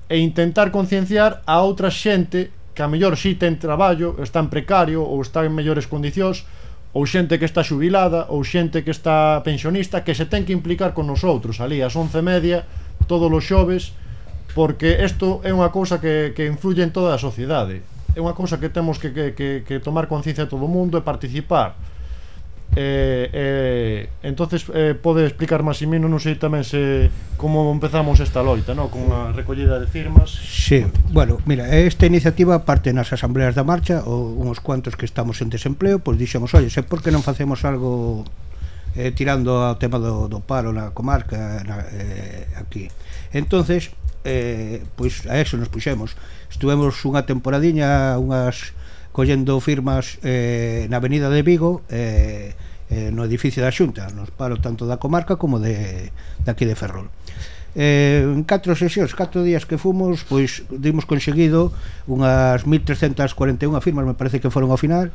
e intentar concienciar a outra xente que a mellor si ten traballo, está en precario ou está en mellores condicións, ou xente que está xubilada, ou xente que está pensionista, que se ten que implicar con nosotros ali ás 11:30 todos os xoves, porque isto é unha cousa que, que influye en toda a sociedade. É unha cousa que temos que, que, que, que tomar conciencia todo o mundo e participar Eh, eh, entonces eh, pode explicar máis e menos, non sei tamén se como empezamos esta loita, non? Con a recollida de firmas. Sí, bueno, mira, esta iniciativa parte nas asambleas da marcha ou uns cuantos que estamos en desempleo, pois dixemos, "Oye, se por que non facemos algo eh, tirando ao tema do, do paro na comarca na, eh, aquí?" Entonces, eh, pois a eso nos puxemos. Estuvemos unha temporadiña, unhas collendo firmas eh, na Avenida de Vigo eh, eh, no edificio da Xunta, nos paro tanto da comarca como de, de aquí de Ferrol. Eh, en catro sesións, catro días que fomos, pois dimos conseguido unhas 1341 firmas, me parece que foron ao final,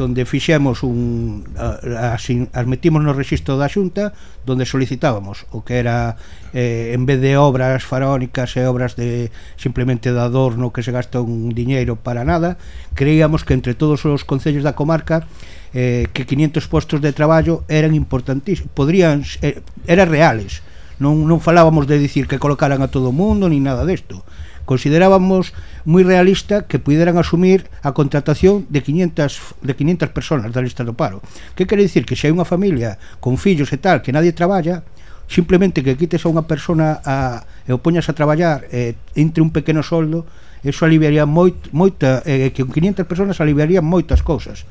donde fixemos un as, as metimos no rexistro da Xunta donde solicitábamos o que era eh, en vez de obras faraónicas e obras de simplemente de adorno que se gasta un diñeiro para nada creíamos que entre todos os concellos da comarca eh, que 500 postos de traballo eran importantísimos podrían, eh, eran reales. Non, non falábamos de dicir que colocaran a todo o mundo ni nada desto. de considerábamos moi realista que puderan asumir a contratación de 500 de 500 personas da lista do paro. Que quere dicir que se hai unha familia con fillos e tal que nadie traballa, simplemente que quites a unha persona a, e o poñas a traballar e, entre un pequeno soldo, eso aliviaría moit, moita, eh, que con 500 personas aliviarían moitas cousas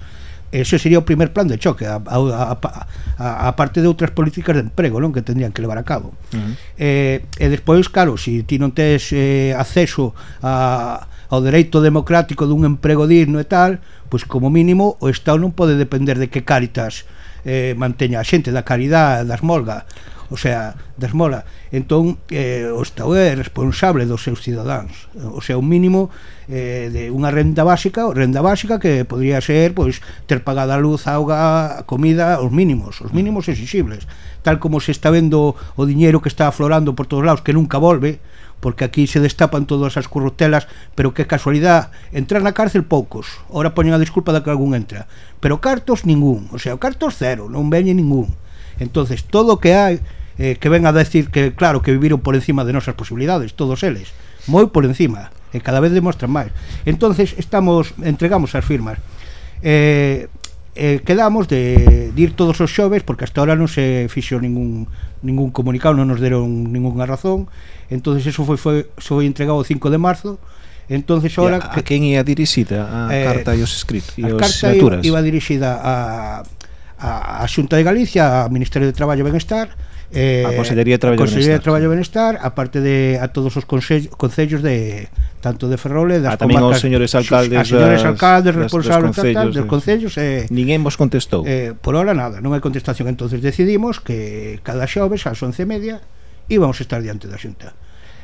ese sería o primer plan de choque a, a, a, a parte de outras políticas de emprego non que tendrían que levar a cabo uh -huh. eh, e despois claro se si ti non tes eh, acceso a, ao dereito democrático dun emprego digno e tal pois como mínimo o Estado non pode depender de que Caritas eh, manteña a xente da caridade das molgas o sea, desmola. Entón eh, o Estado é responsable dos seus cidadáns. O sea, un mínimo eh, de unha renda básica renda básica que podría ser pois ter pagada a luz, a auga, a comida os mínimos, os mínimos mm. exigibles tal como se está vendo o diñeiro que está aflorando por todos lados, que nunca volve porque aquí se destapan todas as corruptelas, pero que casualidade entrar na cárcel poucos, ora poñen a disculpa de que algún entra, pero cartos ningún, o sea, cartos cero, non veñe ningún. Entonces, todo o que hai eh, que ven a decir que claro que viviron por encima de nosas posibilidades, todos eles, moi por encima, e cada vez demostran máis. Entonces estamos entregamos as firmas. Eh, eh, quedamos de, de ir todos os xoves porque hasta ahora non se fixo ningún ningún comunicado, non nos deron ningunha razón. Entonces eso foi foi, foi entregado o 5 de marzo entonces ahora a, que, a quen ia dirixida a eh, carta e os escritos e os carta iba, iba dirixida a, a, a Xunta de Galicia, ao Ministerio de Traballo e Benestar eh, a Consellería de Traballo, Consellería de Traballo e Benestar, a parte de a todos os consellos, concellos de tanto de Ferrole, das a, tamén comarcas, os señores alcaldes, a señores alcaldes das, responsables das, tal, dos concellos, eh, ninguén vos contestou. Eh, por ahora nada, non hai contestación, entonces decidimos que cada xoves ás 11:30 íbamos a estar diante da Xunta.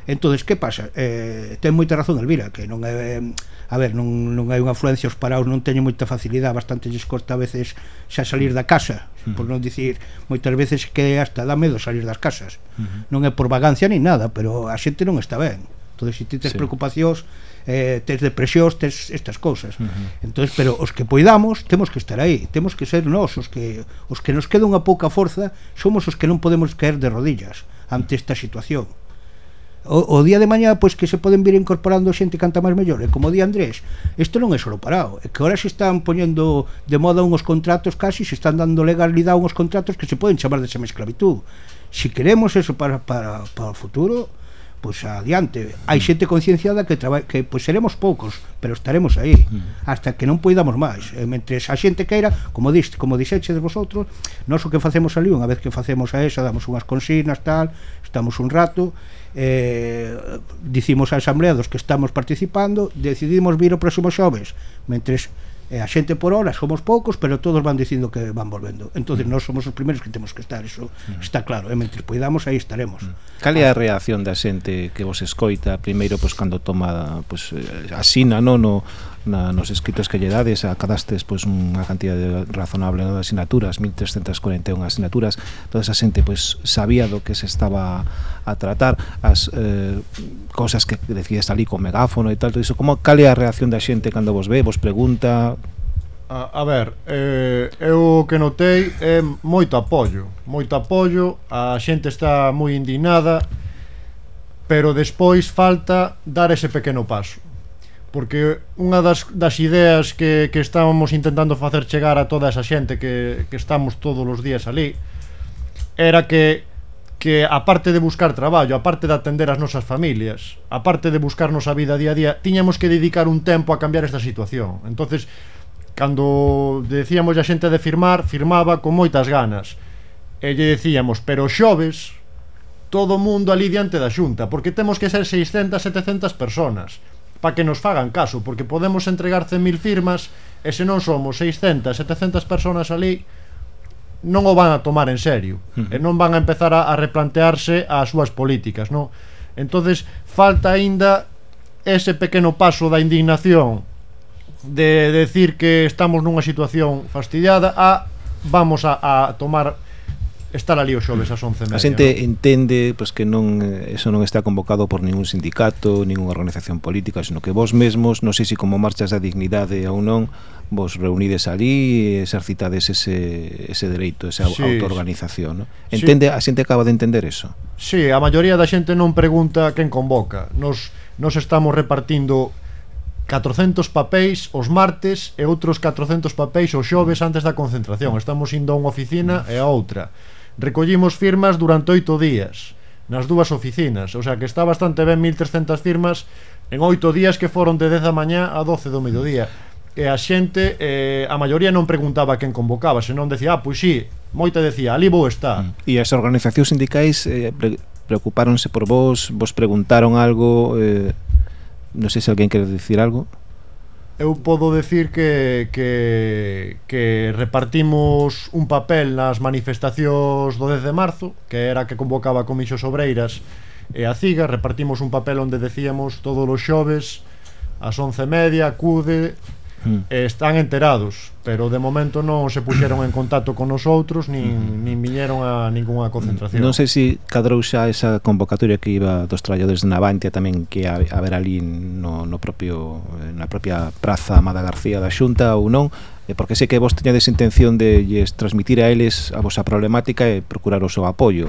Entonces, que pasa? Eh, ten moita razón Elvira, que non é eh, a ver, non, non hai unha afluencia os paraos non teñen moita facilidade bastante lles corta a veces xa salir da casa uh -huh. por non dicir moitas veces que hasta dá medo salir das casas uh -huh. non é por vagancia ni nada pero a xente non está ben entón se ti tes sí. preocupacións eh, tes depresións, tes estas cousas. Uh -huh. entón, pero os que poidamos, temos que estar aí, temos que ser nós os que os que nos queda unha pouca forza, somos os que non podemos caer de rodillas ante esta situación o, o día de mañá pois que se poden vir incorporando xente canta máis mellor e como di Andrés isto non é solo parado é que ahora se están poñendo de moda unhos contratos casi se están dando legalidade a unhos contratos que se poden chamar de semi esclavitud se si queremos eso para, para, para o futuro pois adiante. Hai mm. xente concienciada que traba, que pois seremos poucos, pero estaremos aí mm. hasta que non poidamos máis. Eh, e mentres a xente queira, como diste, como dixeches vosotros, nós o que facemos ali, unha vez que facemos a esa, damos unhas consignas, tal, estamos un rato, eh, dicimos a asamblea dos que estamos participando, decidimos vir o próximo xoves, mentres e a xente por hora somos poucos, pero todos van dicindo que van volvendo. Entonces mm. nós somos os primeiros que temos que estar, eso mm. está claro, e mentre poidamos aí estaremos. Mm. Cal é a reacción da xente que vos escoita? Primeiro pois pues, cando toma pois pues, asina, non, no na, nos escritos que lle dades acadastes pois, unha cantidad de, razonable de asignaturas, 1341 asignaturas. Toda esa xente pois, sabía do que se estaba a tratar as eh, cosas que decides ali con megáfono e tal, todo iso. Como cal é a reacción da xente cando vos ve, vos pregunta? A, a ver, eh, eu que notei é moito apoio Moito apoio, a xente está moi indignada Pero despois falta dar ese pequeno paso porque unha das, das ideas que, que estábamos intentando facer chegar a toda esa xente que, que estamos todos os días ali era que que a parte de buscar traballo, a parte de atender as nosas familias, a parte de buscarnos a vida día a día, tiñamos que dedicar un tempo a cambiar esta situación. Entonces, cando decíamos a xente de firmar, firmaba con moitas ganas. E lle decíamos, pero xoves, todo o mundo ali diante da xunta, porque temos que ser 600, 700 personas para que nos fagan caso, porque podemos entregar 100.000 firmas e se non somos 600, 700 personas ali non o van a tomar en serio uh -huh. e non van a empezar a, a replantearse as súas políticas, non? Entonces falta aínda ese pequeno paso da indignación de decir que estamos nunha situación fastidiada a vamos a, a tomar estar ali o xoves ás 11 media. A xente ¿no? entende pois, pues, que non eh, eso non está convocado por ningún sindicato, ninguna organización política, sino que vos mesmos, non sei se como marchas da dignidade ou non, vos reunides ali e exercitades ese, ese dereito, esa sí, autoorganización. ¿no? Entende, sí. A xente acaba de entender eso? Sí, a maioría da xente non pregunta quen convoca. Nos, nos estamos repartindo 400 papéis os martes e outros 400 papéis os xoves antes da concentración. Estamos indo a unha oficina e a outra recollimos firmas durante oito días nas dúas oficinas, o sea que está bastante ben 1300 firmas en oito días que foron de 10 da mañá a 12 do mediodía e a xente eh, a maioría non preguntaba quen convocaba, senón decía, ah, pois si, sí, moita decía, ali vou estar. Mm. E as organizacións sindicais eh, pre preocupáronse por vos, vos preguntaron algo, eh, non sei se alguén quere dicir algo eu podo decir que, que, que repartimos un papel nas manifestacións do 10 de marzo, que era que convocaba Comixos Obreiras e a CIGA, repartimos un papel onde decíamos todos os xoves ás 11 media, acude, mm. están enterados, pero de momento non se puxeron en contacto con nosotros nin, nin viñeron a ningunha concentración. Non sei se si cadrou xa esa convocatoria que iba dos traballadores de Navantia tamén que a, a ver ali no, no propio na propia praza Amada García da Xunta ou non, eh, porque sei que vos teñades intención de lles transmitir a eles a vosa problemática e procurar o seu apoio.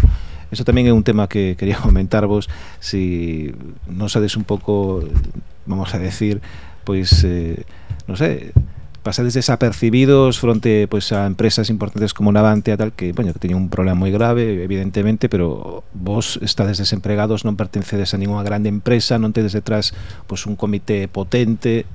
Eso tamén é un tema que quería comentarvos Si non sades un pouco, vamos a decir Pois eh, no sei, pasades desapercibidos fronte pois, a empresas importantes como Navante a tal que, bueno, que teñen un problema moi grave, evidentemente, pero vos estades desempregados, non pertencedes a ninguna grande empresa, non tedes detrás pois, un comité potente,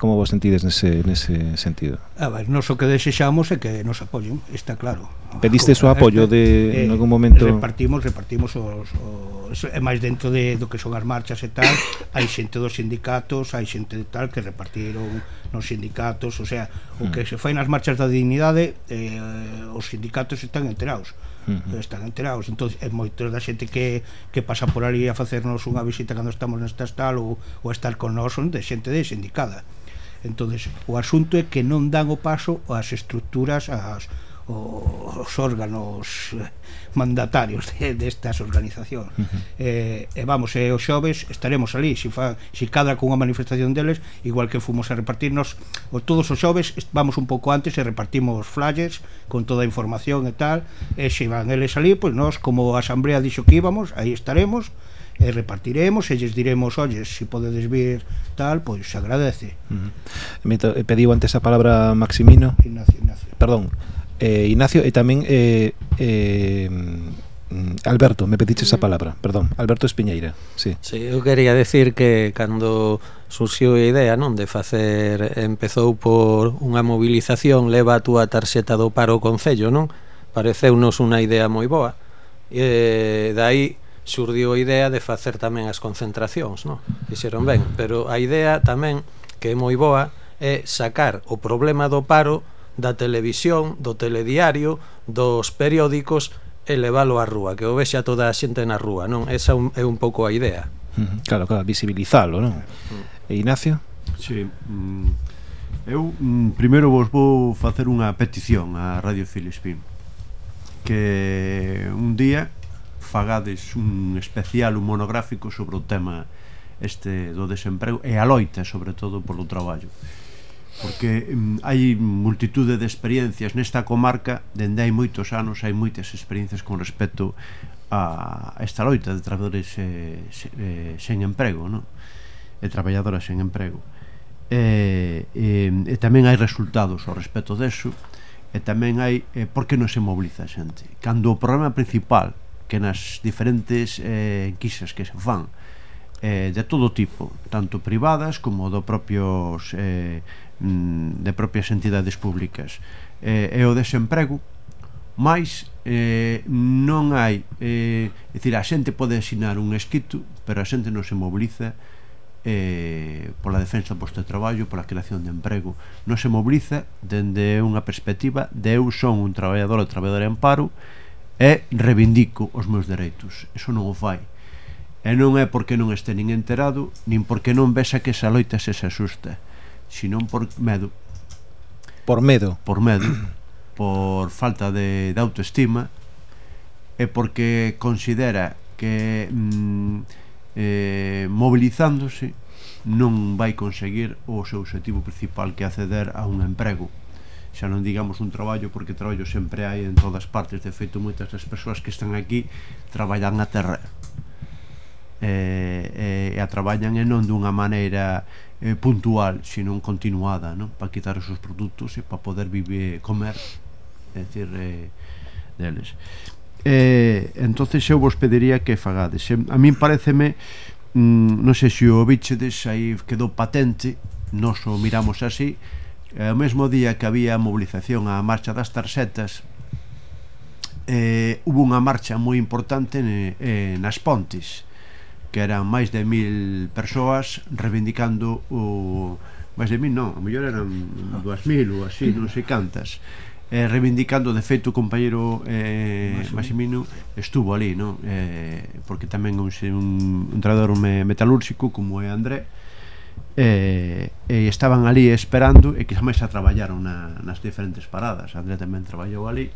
Como vos sentides nese, nese sentido? A ver, nos o que desexamos é que nos apoyen, está claro. Pediste o apoio de, eh, en algún eh, momento... Repartimos, repartimos os, os, é máis dentro de, do que son as marchas e tal, hai xente dos sindicatos, hai xente de tal que repartiron nos sindicatos, o sea, o que mm. se fai nas marchas da dignidade, eh, os sindicatos están enterados. Uh -huh. están enterados entón, é moito da xente que, que pasa por ali a facernos unha visita cando estamos nesta estal ou, ou estar con nós de xente desindicada uh entonces o asunto é que non dan o paso ás estructuras as, os órganos mandatarios destas de, de organizacións. Uh -huh. eh, e vamos, e os xoves estaremos ali, se fa, se cadra cunha manifestación deles, igual que fomos a repartirnos, o todos os xoves vamos un pouco antes e repartimos flyers con toda a información e tal, e se van eles ali, pois nós como a asamblea dixo que íbamos, aí estaremos, e repartiremos e lles diremos, olles, se si podedes vir tal, pois se agradece. Uh eh, -huh. Pediu antes a palabra Maximino. Ignacio, Ignacio. Perdón. Eh, Ignacio e tamén eh, eh, Alberto, me pediche esa palabra, perdón, Alberto Espiñeira sí. sí, eu quería decir que cando surxiu a idea non de facer, empezou por unha movilización, leva a túa tarxeta do paro o Concello, non? Pareceu nos unha idea moi boa e dai xurdiu a idea de facer tamén as concentracións, non? Fixeron ben, pero a idea tamén que é moi boa é sacar o problema do paro da televisión, do telediario, dos periódicos e leválo á rúa, que o vexa toda a xente na rúa, non? Esa un, é un pouco a idea. Claro, claro, visibilizalo, non? Mm. E Ignacio? Sí, mm, eu mm, primeiro vos vou facer unha petición a Radio Filispín que un día fagades un especial, un monográfico sobre o tema este do desemprego e a loita, sobre todo, polo traballo. Porque mm, hai multitude de experiencias nesta comarca dende hai moitos anos hai moitas experiencias con respecto a esta loita de traballadores eh, se, eh, sen emprego no? e traballadoras sen emprego. E, e, e tamén hai resultados ao respecto deso e tamén hai eh, por que non se mobiliza a xente? Cando o problema principal que nas diferentes eh, enquisas que se fan eh, de todo tipo, tanto privadas como do propios eh, mm, de propias entidades públicas eh, e o desemprego mais eh, non hai eh, é dicir, a xente pode asinar un escrito pero a xente non se mobiliza eh, pola defensa do posto de traballo, pola creación de emprego. Non se mobiliza dende unha perspectiva de eu son un traballador ou traballadora en paro e reivindico os meus dereitos. Eso non o fai. E non é porque non este nin enterado, nin porque non vexa que esa loita se se asusta, senón por medo. Por medo. Por medo, por falta de, de autoestima, e porque considera que mm, eh, movilizándose non vai conseguir o seu objetivo principal que é acceder a un emprego xa non digamos un traballo porque traballo sempre hai en todas partes de feito moitas das persoas que están aquí traballan a terra e, e, e a traballan e non dunha maneira eh, puntual, sino continuada, non? Para quitar os seus produtos e para poder vivir, comer, é dicir, eh, deles. Eh, entonces eu vos pediría que fagades. A min pareceme, mm, non sei se o bichedes, aí quedou patente, nos o miramos así, e o mesmo día que había a mobilización á marcha das tarxetas eh, hubo unha marcha moi importante ne, eh, nas pontes que eran máis de mil persoas reivindicando o máis de mil non, a mellor eran dúas mil ou así, non sei cantas eh, reivindicando de feito o compañero eh, Maximino estuvo ali non? Eh, porque tamén un, un, un traballador metalúrxico como é André e, e estaban ali esperando e que máis xa traballaron na, nas diferentes paradas. André tamén traballou ali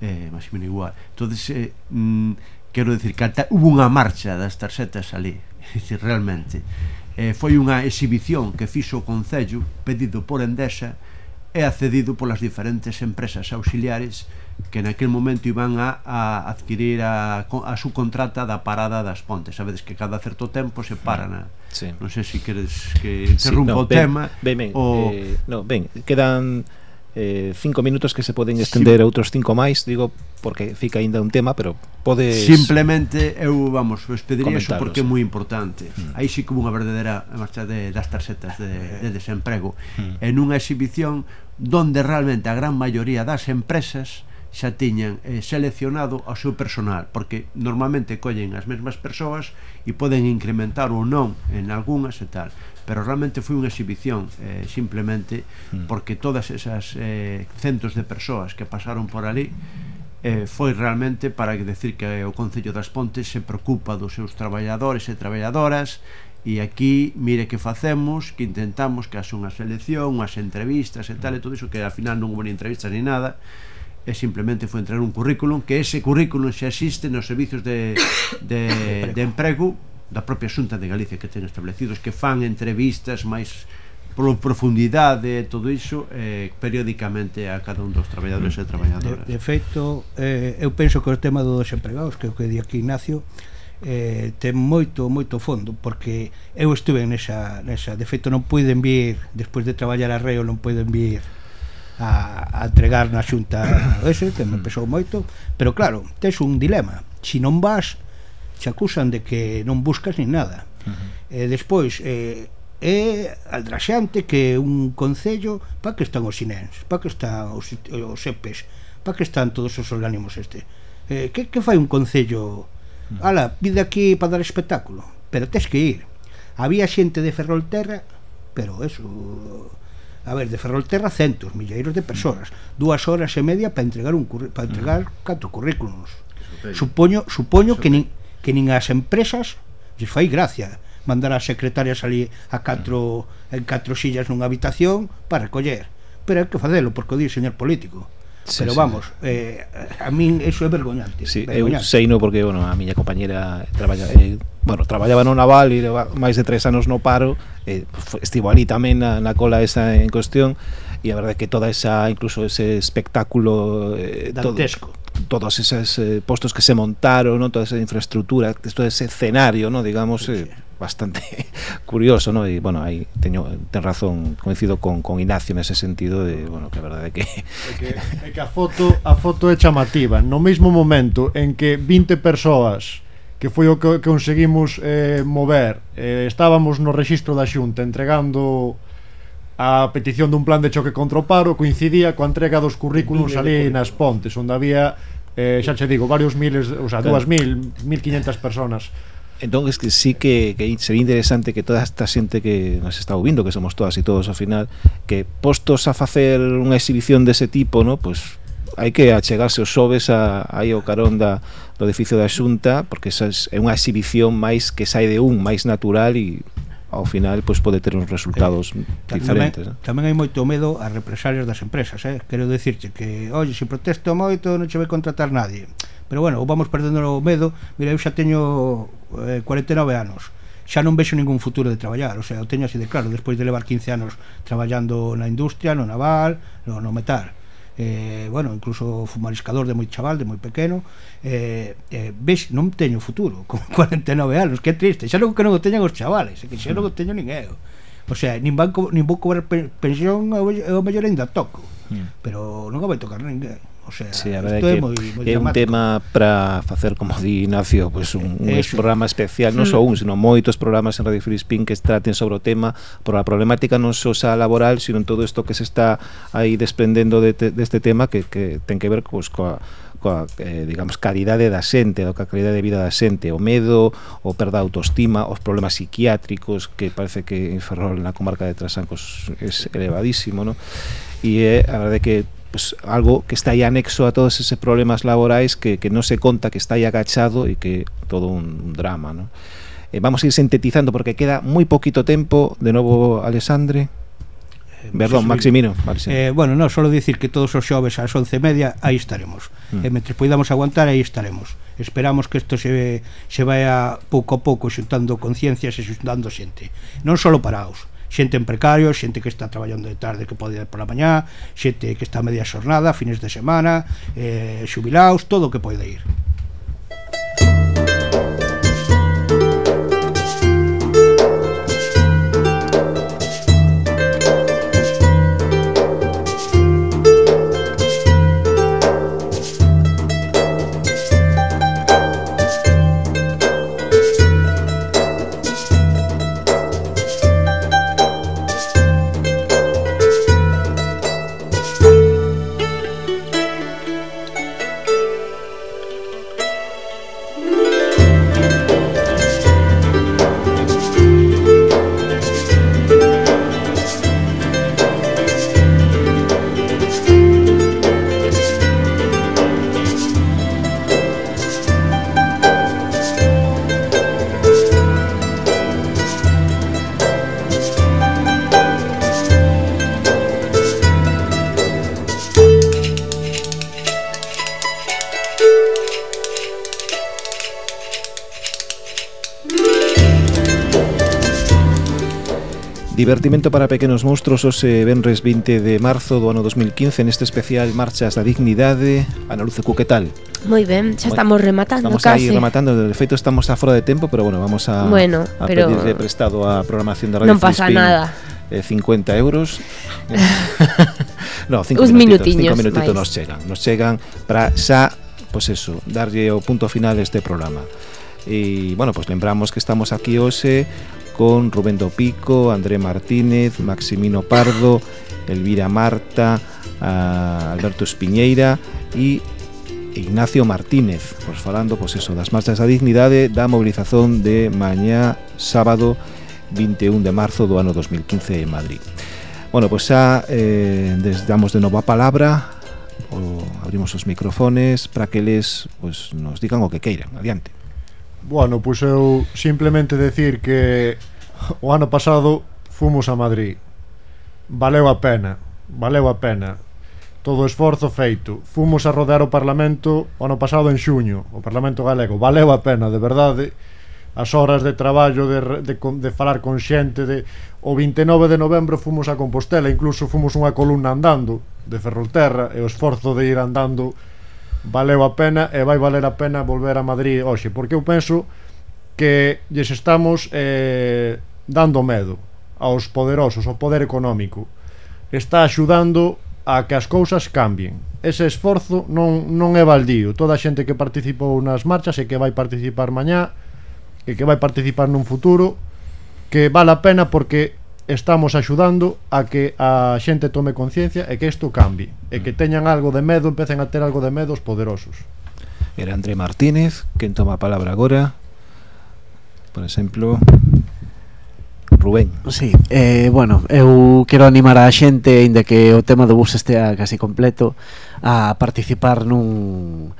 eh, Maximino igual. Entonces eh, mm, quero decir que ata hubo unha marcha das tarxetas ali realmente. Eh, foi unha exhibición que fixo o Concello pedido por Endesa é accedido polas diferentes empresas auxiliares que naquel momento iban a, a adquirir a, a subcontrata da parada das pontes sabedes que cada certo tempo se paran a, sí. non sei se queres que interrumpa sí, no, o ben, tema ben, ben, o... Eh, no, ben, quedan eh, cinco minutos que se poden estender a outros cinco máis, digo, porque fica aínda un tema, pero podes Simplemente eu, vamos, vos pediría iso porque é eh. moi importante. Mm. Aí sí como unha verdadeira marcha de, das tarxetas de, de eh. desemprego. Mm. En unha exhibición donde realmente a gran maioría das empresas xa tiñan eh, seleccionado ao seu personal, porque normalmente collen as mesmas persoas e poden incrementar ou non en algunhas e tal pero realmente foi unha exhibición eh, simplemente mm. porque todas esas eh, centos de persoas que pasaron por ali eh, foi realmente para decir que o Concello das Pontes se preocupa dos seus traballadores e traballadoras e aquí mire que facemos que intentamos que haxe unha selección unhas entrevistas e tal e todo iso que al final non houve ni entrevistas ni nada e simplemente foi entrar un currículum que ese currículum xa existe nos servicios de, de, de emprego da propia Xunta de Galicia que ten establecidos que fan entrevistas máis por profundidade e todo iso eh, periódicamente a cada un dos traballadores e traballadoras. De, de feito, eh, eu penso que o tema dos empregados, que o que di aquí Ignacio, eh, ten moito moito fondo porque eu estuve nesa, nesa de feito non puiden vir despois de traballar a reo non puiden vir a, a entregar na xunta. Ese, que me mm. pesou moito pero claro, tes un dilema. Se non vas, se acusan de que non buscas nin nada. Uh eh, -huh. e despois eh, é aldraxante que un concello pa que están os sinens pa que están os, os EPEs pa que están todos os organismos este? Eh, que, que fai un concello? Ala, pide aquí para dar espectáculo pero tes que ir. Había xente de Ferrolterra pero eso a ver, de Ferrolterra centos, milleiros de persoas, dúas horas e media para entregar un para entregar catro currículums. Supoño, supoño que nin que nin as empresas lles fai gracia mandar as secretarias ali a catro, mm. en catro sillas nunha habitación para recoller pero hai que facelo porque o di o señor político Sí, pero vamos, sí. eh, a min eso é vergoñante. Sí, vergoñante. eu sei no porque bueno, a miña compañeira traballa eh, bueno, traballaba no naval e máis de tres anos no paro, eh, estivo ali tamén na, na cola esa en cuestión e a verdade é que toda esa incluso ese espectáculo eh, dantesco. Todo, todos esos eh, postos que se montaron, ¿no? toda esa infraestructura, todo ese escenario, ¿no? digamos, eh, bastante curioso, ¿no? Y bueno, aí teño ten razón, coincido con, con Ignacio nese sentido de, bueno, que a verdade é que é que, é que a foto a foto é chamativa, no mesmo momento en que 20 persoas que foi o que conseguimos eh, mover, eh, estábamos no rexistro da Xunta entregando a petición dun plan de choque contra o paro coincidía coa entrega dos currículums ali nas pontes, onde había, eh, xa che digo, varios miles, o sea, claro. 2.000, 1.500 personas. Entón, es que sí que, que sería interesante que toda esta xente que nos está ouvindo, que somos todas e todos ao final, que postos a facer unha exhibición dese tipo, no, pois pues, hai que achegarse os xoves a, aí ao carón da, do edificio da Xunta, porque esa é unha exhibición máis que sai de un, máis natural e ao final pois pode ter uns resultados eh, diferentes. Tamén, eh? tamén hai moito medo a represalias das empresas, eh? Quero dicirche que, oye, se protesto moito non che vai contratar nadie. Pero bueno, vamos perdendo o medo. Mira, eu xa teño eh, 49 anos xa non vexo ningún futuro de traballar, o sea, o teño así de claro, despois de levar 15 anos traballando na industria, no naval, no, no metal eh, bueno, incluso fumariscador de moi chaval, de moi pequeno, eh, eh, ves, non teño futuro, con 49 anos, que triste, xa non que non o teñan os chavales, que xa non o teño nin eu. O sea, nin, van, co, nin vou cobrar pensión, eu, o mellor ainda toco, mm. pero non vai tocar ninguén. O sea, sí, a verdade é moi, moi é un tema para facer como di Ignacio, pois pues, un, un programa especial, non só un, sino moitos programas en Radio Filispín que traten sobre o tema, por a problemática non só xa laboral, sino en todo isto que se está aí desprendendo de te, deste tema que, que ten que ver pues, coa coa, eh, digamos, calidade da xente, do que a calidade de vida da xente, o medo, o perda de autoestima, os problemas psiquiátricos, que parece que en Ferrol, na comarca de Trasancos, é elevadísimo, non? E é, a verdade que pues, algo que está aí anexo a todos esos problemas laborais que, que non se conta que está aí agachado e que todo un, drama ¿no? eh, vamos a ir sintetizando porque queda moi poquito tempo. De novo Alexandre. Eh, Perdón, Maximino vale, eh, Bueno, non, só dicir que todos os xoves ás once e media Aí estaremos. Mm. E eh, mentre poidamos aguantar, aí estaremos. Esperamos que isto se, se vai a pouco a pouco Xuntando conciencias e xuntando xente. Non só para os xente en precario, xente que está traballando de tarde que pode ir pola mañá, xente que está a media xornada, fines de semana, eh, xubilaos, todo o que pode ir. Divertimento para pequenos monstruos ose Benres 20 de marzo do ano 2015 neste especial Marchas da Dignidade. Ana Luce, cu que tal? Moi ben, xa estamos rematando estamos case. Estamos aí rematando, de feito estamos a fora de tempo Pero bueno, vamos a, bueno, a pero... pedirle prestado a programación da Radio Non pasa Frispín. nada. eh, 50 euros. No, 5 minutitos, minutiños, 5 minutitos nos chegan nos chegan para xa pois pues eso, darlle o punto final a este programa. E, bueno, pois pues lembramos que estamos aquí hoxe con Rubén do Pico, André Martínez, Maximino Pardo, Elvira Marta, uh, Alberto Espiñeira e Ignacio Martínez, pois falando pois eso, das marchas da dignidade da mobilización de mañá sábado 21 de marzo do ano 2015 en Madrid. Bueno, pois xa eh, damos de novo a palabra o abrimos os microfones para que les pois, nos digan o que queiran. Adiante. Bueno, pois eu simplemente decir que o ano pasado fomos a Madrid. Valeu a pena, valeu a pena. Todo o esforzo feito. Fomos a rodear o Parlamento o ano pasado en xuño, o Parlamento Galego. Valeu a pena, de verdade. As horas de traballo, de, de, de falar con xente, de... O 29 de novembro fomos a Compostela, incluso fomos unha columna andando de Ferrolterra e o esforzo de ir andando valeu a pena e vai valer a pena volver a Madrid hoxe, porque eu penso que lles estamos eh, dando medo aos poderosos, ao poder económico. Está axudando a que as cousas cambien. Ese esforzo non, non é baldío. Toda a xente que participou nas marchas e que vai participar mañá, e que vai participar nun futuro, que vale a pena porque estamos axudando a que a xente tome conciencia e que isto cambie e que mm. teñan algo de medo, empecen a ter algo de medo os poderosos. Era André Martínez, quen toma a palabra agora. Por exemplo, Rubén. Sí, eh, bueno, eu quero animar a xente, aínda que o tema do bus estea casi completo, a participar nun,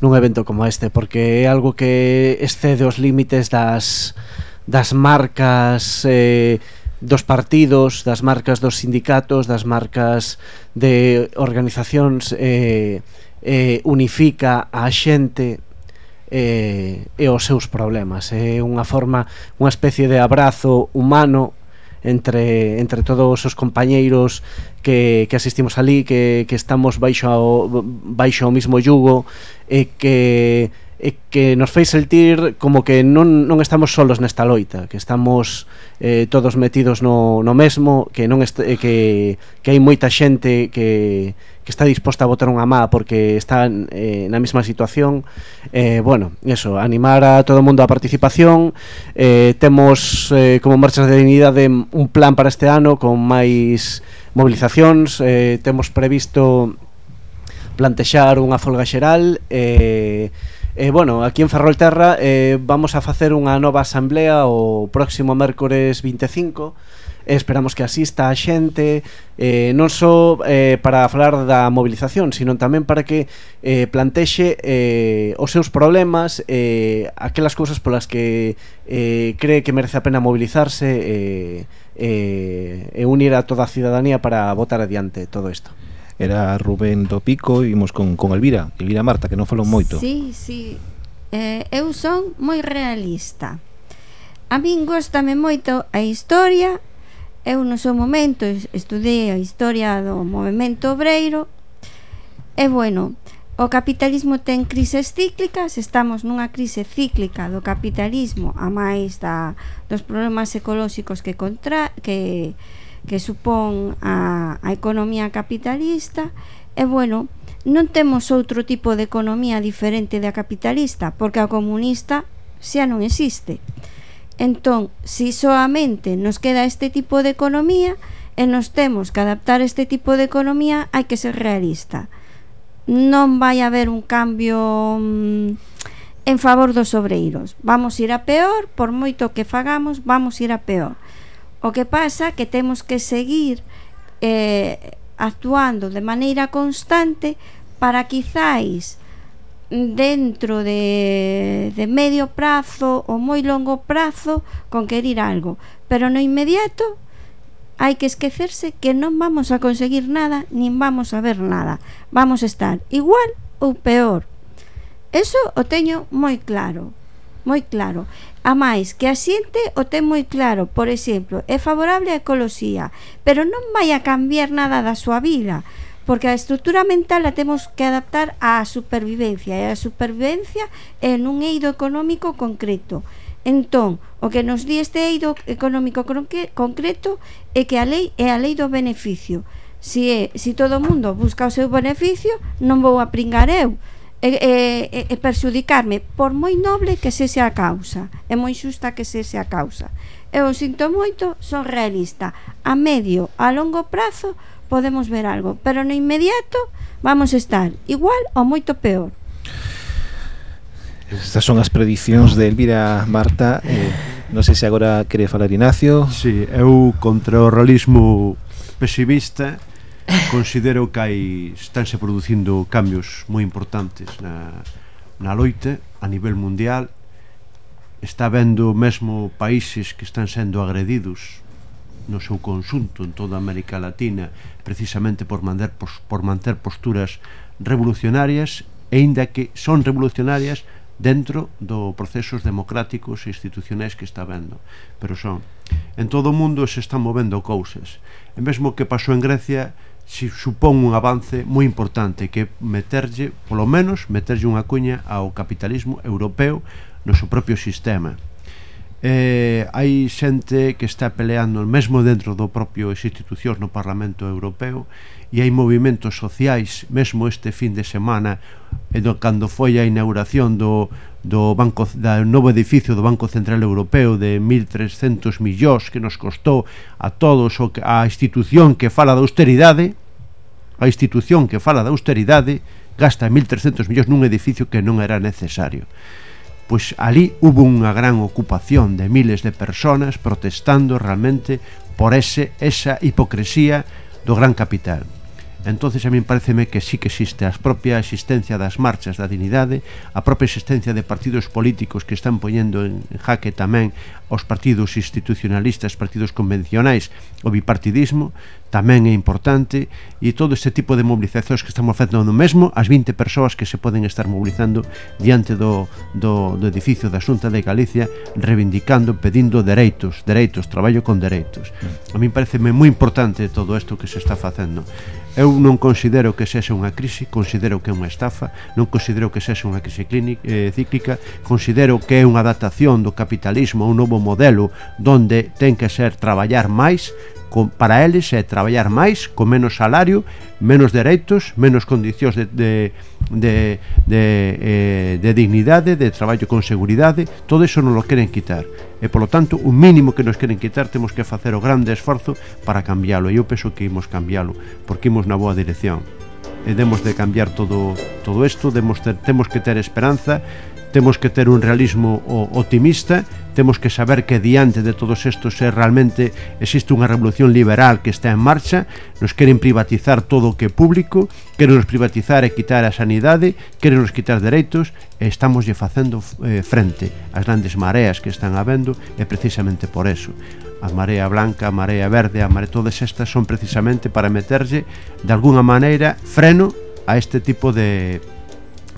nun evento como este, porque é algo que excede os límites das, das marcas... Eh, dos partidos, das marcas dos sindicatos, das marcas de organizacións eh, eh, unifica a xente eh, e os seus problemas. É eh, unha forma, unha especie de abrazo humano entre, entre todos os compañeiros que, que asistimos ali, que, que estamos baixo ao, baixo ao mismo yugo e eh, que e que nos fez sentir como que non, non estamos solos nesta loita, que estamos eh, todos metidos no, no mesmo, que non est eh, que, que hai moita xente que, que está disposta a botar unha má porque está eh, na mesma situación. Eh, bueno, eso, animar a todo o mundo a participación. Eh, temos eh, como Marchas de Dignidade un plan para este ano con máis movilizacións, eh, temos previsto plantexar unha folga xeral eh, E, eh, bueno, aquí en Ferrolterra eh, vamos a facer unha nova asamblea o próximo mércores 25 esperamos que asista a xente eh, non só eh, para falar da movilización, sino tamén para que eh, plantexe eh, os seus problemas eh, aquelas cousas polas que eh, cree que merece a pena movilizarse eh, eh, e unir a toda a cidadanía para votar adiante todo isto era Rubén do Pico e imos con, con Elvira, Elvira Marta, que non falou moito. Sí, sí. Eh, eu son moi realista. A min gostame moito a historia. Eu no seu momento estudei a historia do movimento obreiro. E bueno, o capitalismo ten crises cíclicas, estamos nunha crise cíclica do capitalismo a máis da, dos problemas ecolóxicos que contra, que que supón a, a economía capitalista e bueno, non temos outro tipo de economía diferente da capitalista porque a comunista xa non existe entón, si soamente nos queda este tipo de economía e nos temos que adaptar este tipo de economía hai que ser realista non vai haber un cambio mm, en favor dos obreiros. Vamos ir a peor, por moito que fagamos, vamos ir a peor. O que pasa que temos que seguir eh, actuando de maneira constante para quizáis dentro de, de medio prazo ou moi longo prazo conquerir algo. Pero no inmediato hai que esquecerse que non vamos a conseguir nada nin vamos a ver nada. Vamos a estar igual ou peor. Eso o teño moi claro moi claro. A máis, que a xente o ten moi claro, por exemplo, é favorable á ecoloxía, pero non vai a cambiar nada da súa vida, porque a estrutura mental a temos que adaptar á supervivencia, e a supervivencia é nun eido económico concreto. Entón, o que nos di este eido económico concreto é que a lei é a lei do beneficio. Si, é, si todo o mundo busca o seu beneficio, non vou a pringar eu, e, e, e, perxudicarme por moi noble que sese a causa e moi xusta que sese a causa. Eu sinto moito, son realista. A medio, a longo prazo podemos ver algo, pero no inmediato vamos estar igual ou moito peor. Estas son as predicións de Elvira Marta eh, non sei se agora quere falar Ignacio. Si, sí, eu contra o realismo pesimista considero que hai estánse producindo cambios moi importantes na, na loita a nivel mundial. Está vendo mesmo países que están sendo agredidos no seu consunto en toda América Latina precisamente por manter, por, por manter posturas revolucionarias e inda que son revolucionarias dentro do procesos democráticos e institucionais que está vendo. Pero son en todo o mundo se están movendo cousas. E mesmo que pasou en Grecia si supón un avance moi importante que meterlle, polo menos, meterlle unha cuña ao capitalismo europeo no seu propio sistema eh, hai xente que está peleando mesmo dentro do propio institucións no Parlamento Europeo e hai movimentos sociais mesmo este fin de semana e do, cando foi a inauguración do, do banco da novo edificio do Banco Central Europeo de 1300 millóns que nos costou a todos o a institución que fala da austeridade a institución que fala da austeridade gasta 1300 millóns nun edificio que non era necesario pois ali hubo unha gran ocupación de miles de personas protestando realmente por ese, esa hipocresía do gran capital entonces a min pareceme que sí que existe a propia existencia das marchas da dignidade, a propia existencia de partidos políticos que están poñendo en jaque tamén os partidos institucionalistas, partidos convencionais, o bipartidismo, tamén é importante e todo este tipo de mobilizacións que estamos facendo no mesmo as 20 persoas que se poden estar mobilizando diante do, do, do edificio da Xunta de Galicia reivindicando, pedindo dereitos, dereitos, traballo con dereitos. Mm. A min pareceme moi importante todo isto que se está facendo. Eu non considero que sexa unha crise, considero que é unha estafa, non considero que sexa unha crise clínica, eh, cíclica, considero que é unha adaptación do capitalismo a un novo modelo donde ten que ser traballar máis con, para eles é traballar máis, con menos salario, menos dereitos, menos condicións de, de, de, de, eh, de dignidade, de traballo con seguridade, todo iso non lo queren quitar. E polo tanto, o mínimo que nos queren quitar temos que facer o grande esforzo para cambiálo. E eu penso que imos cambiálo, porque imos na boa dirección. E demos de cambiar todo todo isto, demos ter, temos que ter esperanza, temos que ter un realismo o, optimista temos que saber que diante de todos estos é realmente existe unha revolución liberal que está en marcha, nos queren privatizar todo o que é público, queren nos privatizar e quitar a sanidade, queren nos quitar dereitos e estamos lle facendo eh, frente ás grandes mareas que están habendo e precisamente por eso a marea blanca, a marea verde, a marea, todas estas son precisamente para meterlle de alguna maneira freno a este tipo de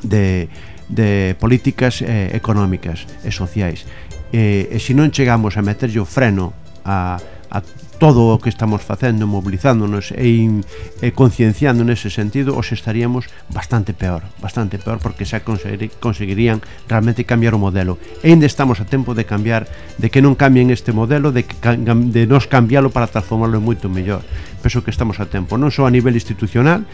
de de políticas eh, económicas e sociais e, e se non chegamos a meterlle o freno a, a todo o que estamos facendo, mobilizándonos e, in, e concienciando nese sentido, os estaríamos bastante peor, bastante peor porque xa conseguirían realmente cambiar o modelo. E ainda estamos a tempo de cambiar, de que non cambien este modelo, de, que, de nos cambiálo para transformarlo en moito mellor. Penso que estamos a tempo, non só a nivel institucional,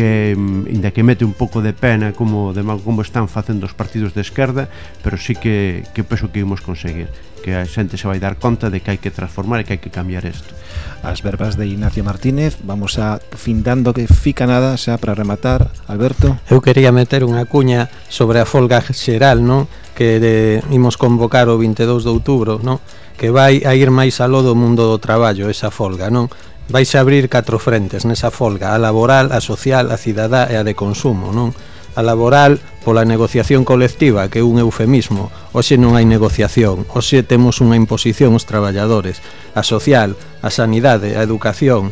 que mm, inda que mete un pouco de pena como de mal como están facendo os partidos de esquerda, pero sí que que penso que imos conseguir que a xente se vai dar conta de que hai que transformar e que hai que cambiar isto. As verbas de Ignacio Martínez, vamos a findando que fica nada xa para rematar, Alberto. Eu quería meter unha cuña sobre a folga xeral, non? Que de, imos convocar o 22 de outubro, non? Que vai a ir máis aló do mundo do traballo esa folga, non? Vaise abrir catro frentes nesa folga, a laboral, a social, a cidadá e a de consumo, non? A laboral pola negociación colectiva, que é un eufemismo. Hoxe non hai negociación, hoxe temos unha imposición aos traballadores. A social, a sanidade, a educación,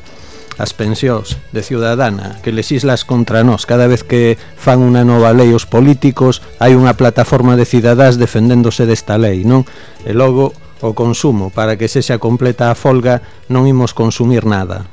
as pensións de Ciudadana que lesislas contra nós cada vez que fan unha nova lei os políticos hai unha plataforma de cidadás defendéndose desta lei non e logo o consumo para que sexa completa a folga non imos consumir nada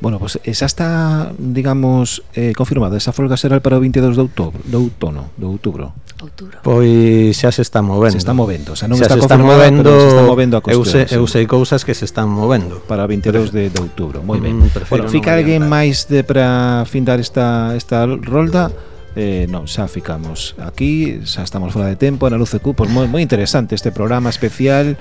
Bueno, pues xa está, digamos, eh, confirmado Esa folga será para o 22 de outubro, de outono, de outubro Outubro. Pois xa se está movendo. Se está movendo, o sea, non xa está se está movendo, se está movendo a cuestión. Eu, se, eu sei cousas que se están movendo para 22 de, de outubro. Moi ben. Mm, bueno, fica alguén máis de para findar esta esta rolda? Eh, non, xa ficamos aquí, xa estamos fora de tempo na Luce Cupos, moi, moi interesante este programa especial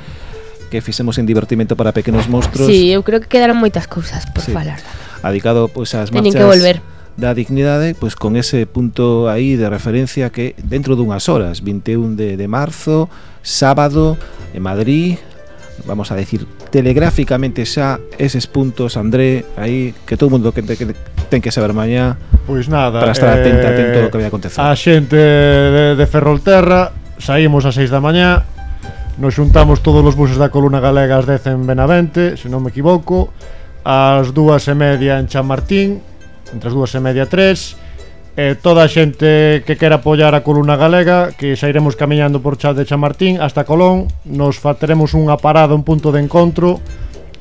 que fixemos en divertimento para pequenos monstruos. Sí, eu creo que quedaron moitas cousas por sí. falar. Adicado pois as ás marchas. Que volver da dignidade, pois con ese punto aí de referencia que dentro dunhas horas, 21 de, de marzo, sábado, en Madrid, vamos a decir telegráficamente xa eses puntos, André, aí que todo mundo que, que ten que saber mañá. Pois nada, para estar atento, eh, atento ao que vai acontecer. A xente de, de Ferrolterra saímos a 6 da mañá. Nos xuntamos todos os buses da columna galega ás 10 en Benavente, se non me equivoco, ás dúas e media en Chamartín, entre as dúas e media tres, eh, toda a xente que quera apoiar a columna galega que sairemos camiñando por Chá de Chamartín hasta Colón nos fateremos unha parada, un punto de encontro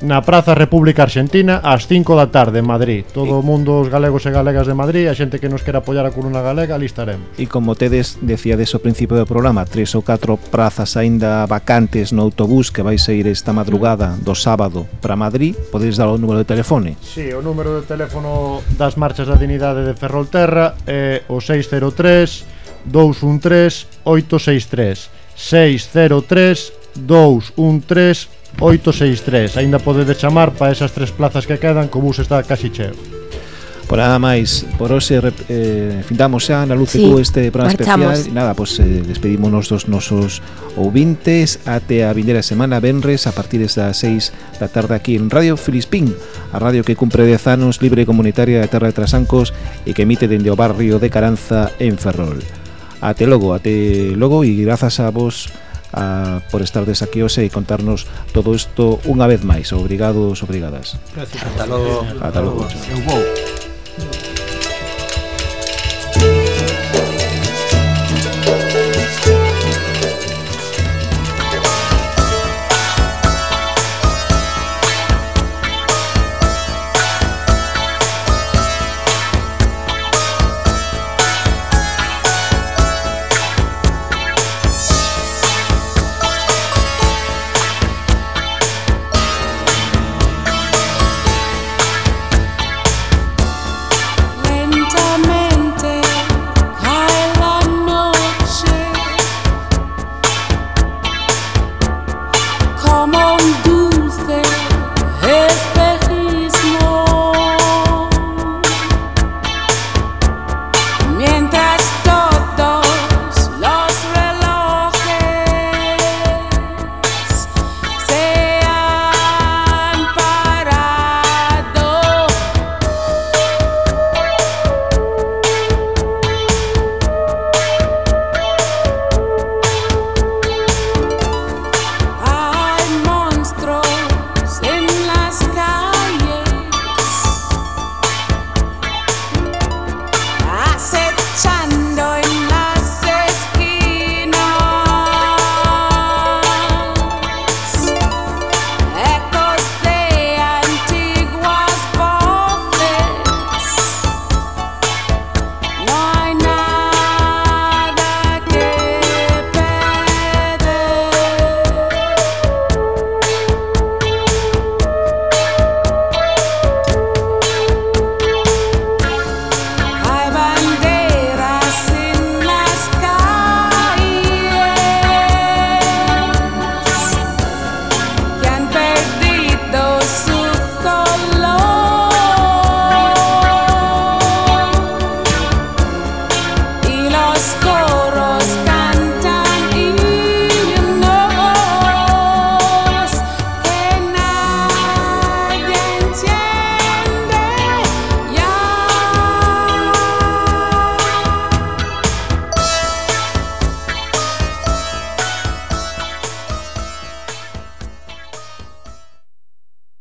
na Praza República Argentina ás 5 da tarde en Madrid. Todo o mundo os galegos e galegas de Madrid, a xente que nos quera apoiar a Coruña Galega, ali estaremos. E como tedes decíades ao principio do programa, tres ou catro prazas aínda vacantes no autobús que vais a ir esta madrugada do sábado para Madrid, podedes dar o número de telefone? Si, sí, o número de teléfono das marchas da dignidade de Ferrolterra é o 603 213 863 603 213 863. Aínda podedes chamar para esas tres plazas que quedan, que o bus está casi cheo. Por nada máis, por hoxe eh, findamos xa na luz sí, este programa marchamos. especial. Nada, pois pues, eh, despedímonos dos nosos ouvintes até a vindeira semana Benres, a partir das 6 da tarde aquí en Radio Filispín, a radio que cumpre 10 anos libre comunitaria de Terra de Trasancos e que emite dende o barrio de Caranza en Ferrol. Até logo, até logo e grazas a vos a, por estardes aquí hoxe e contarnos todo isto unha vez máis. Obrigados, obrigadas. Gracias. Ata logo. Ata logo. Ata logo.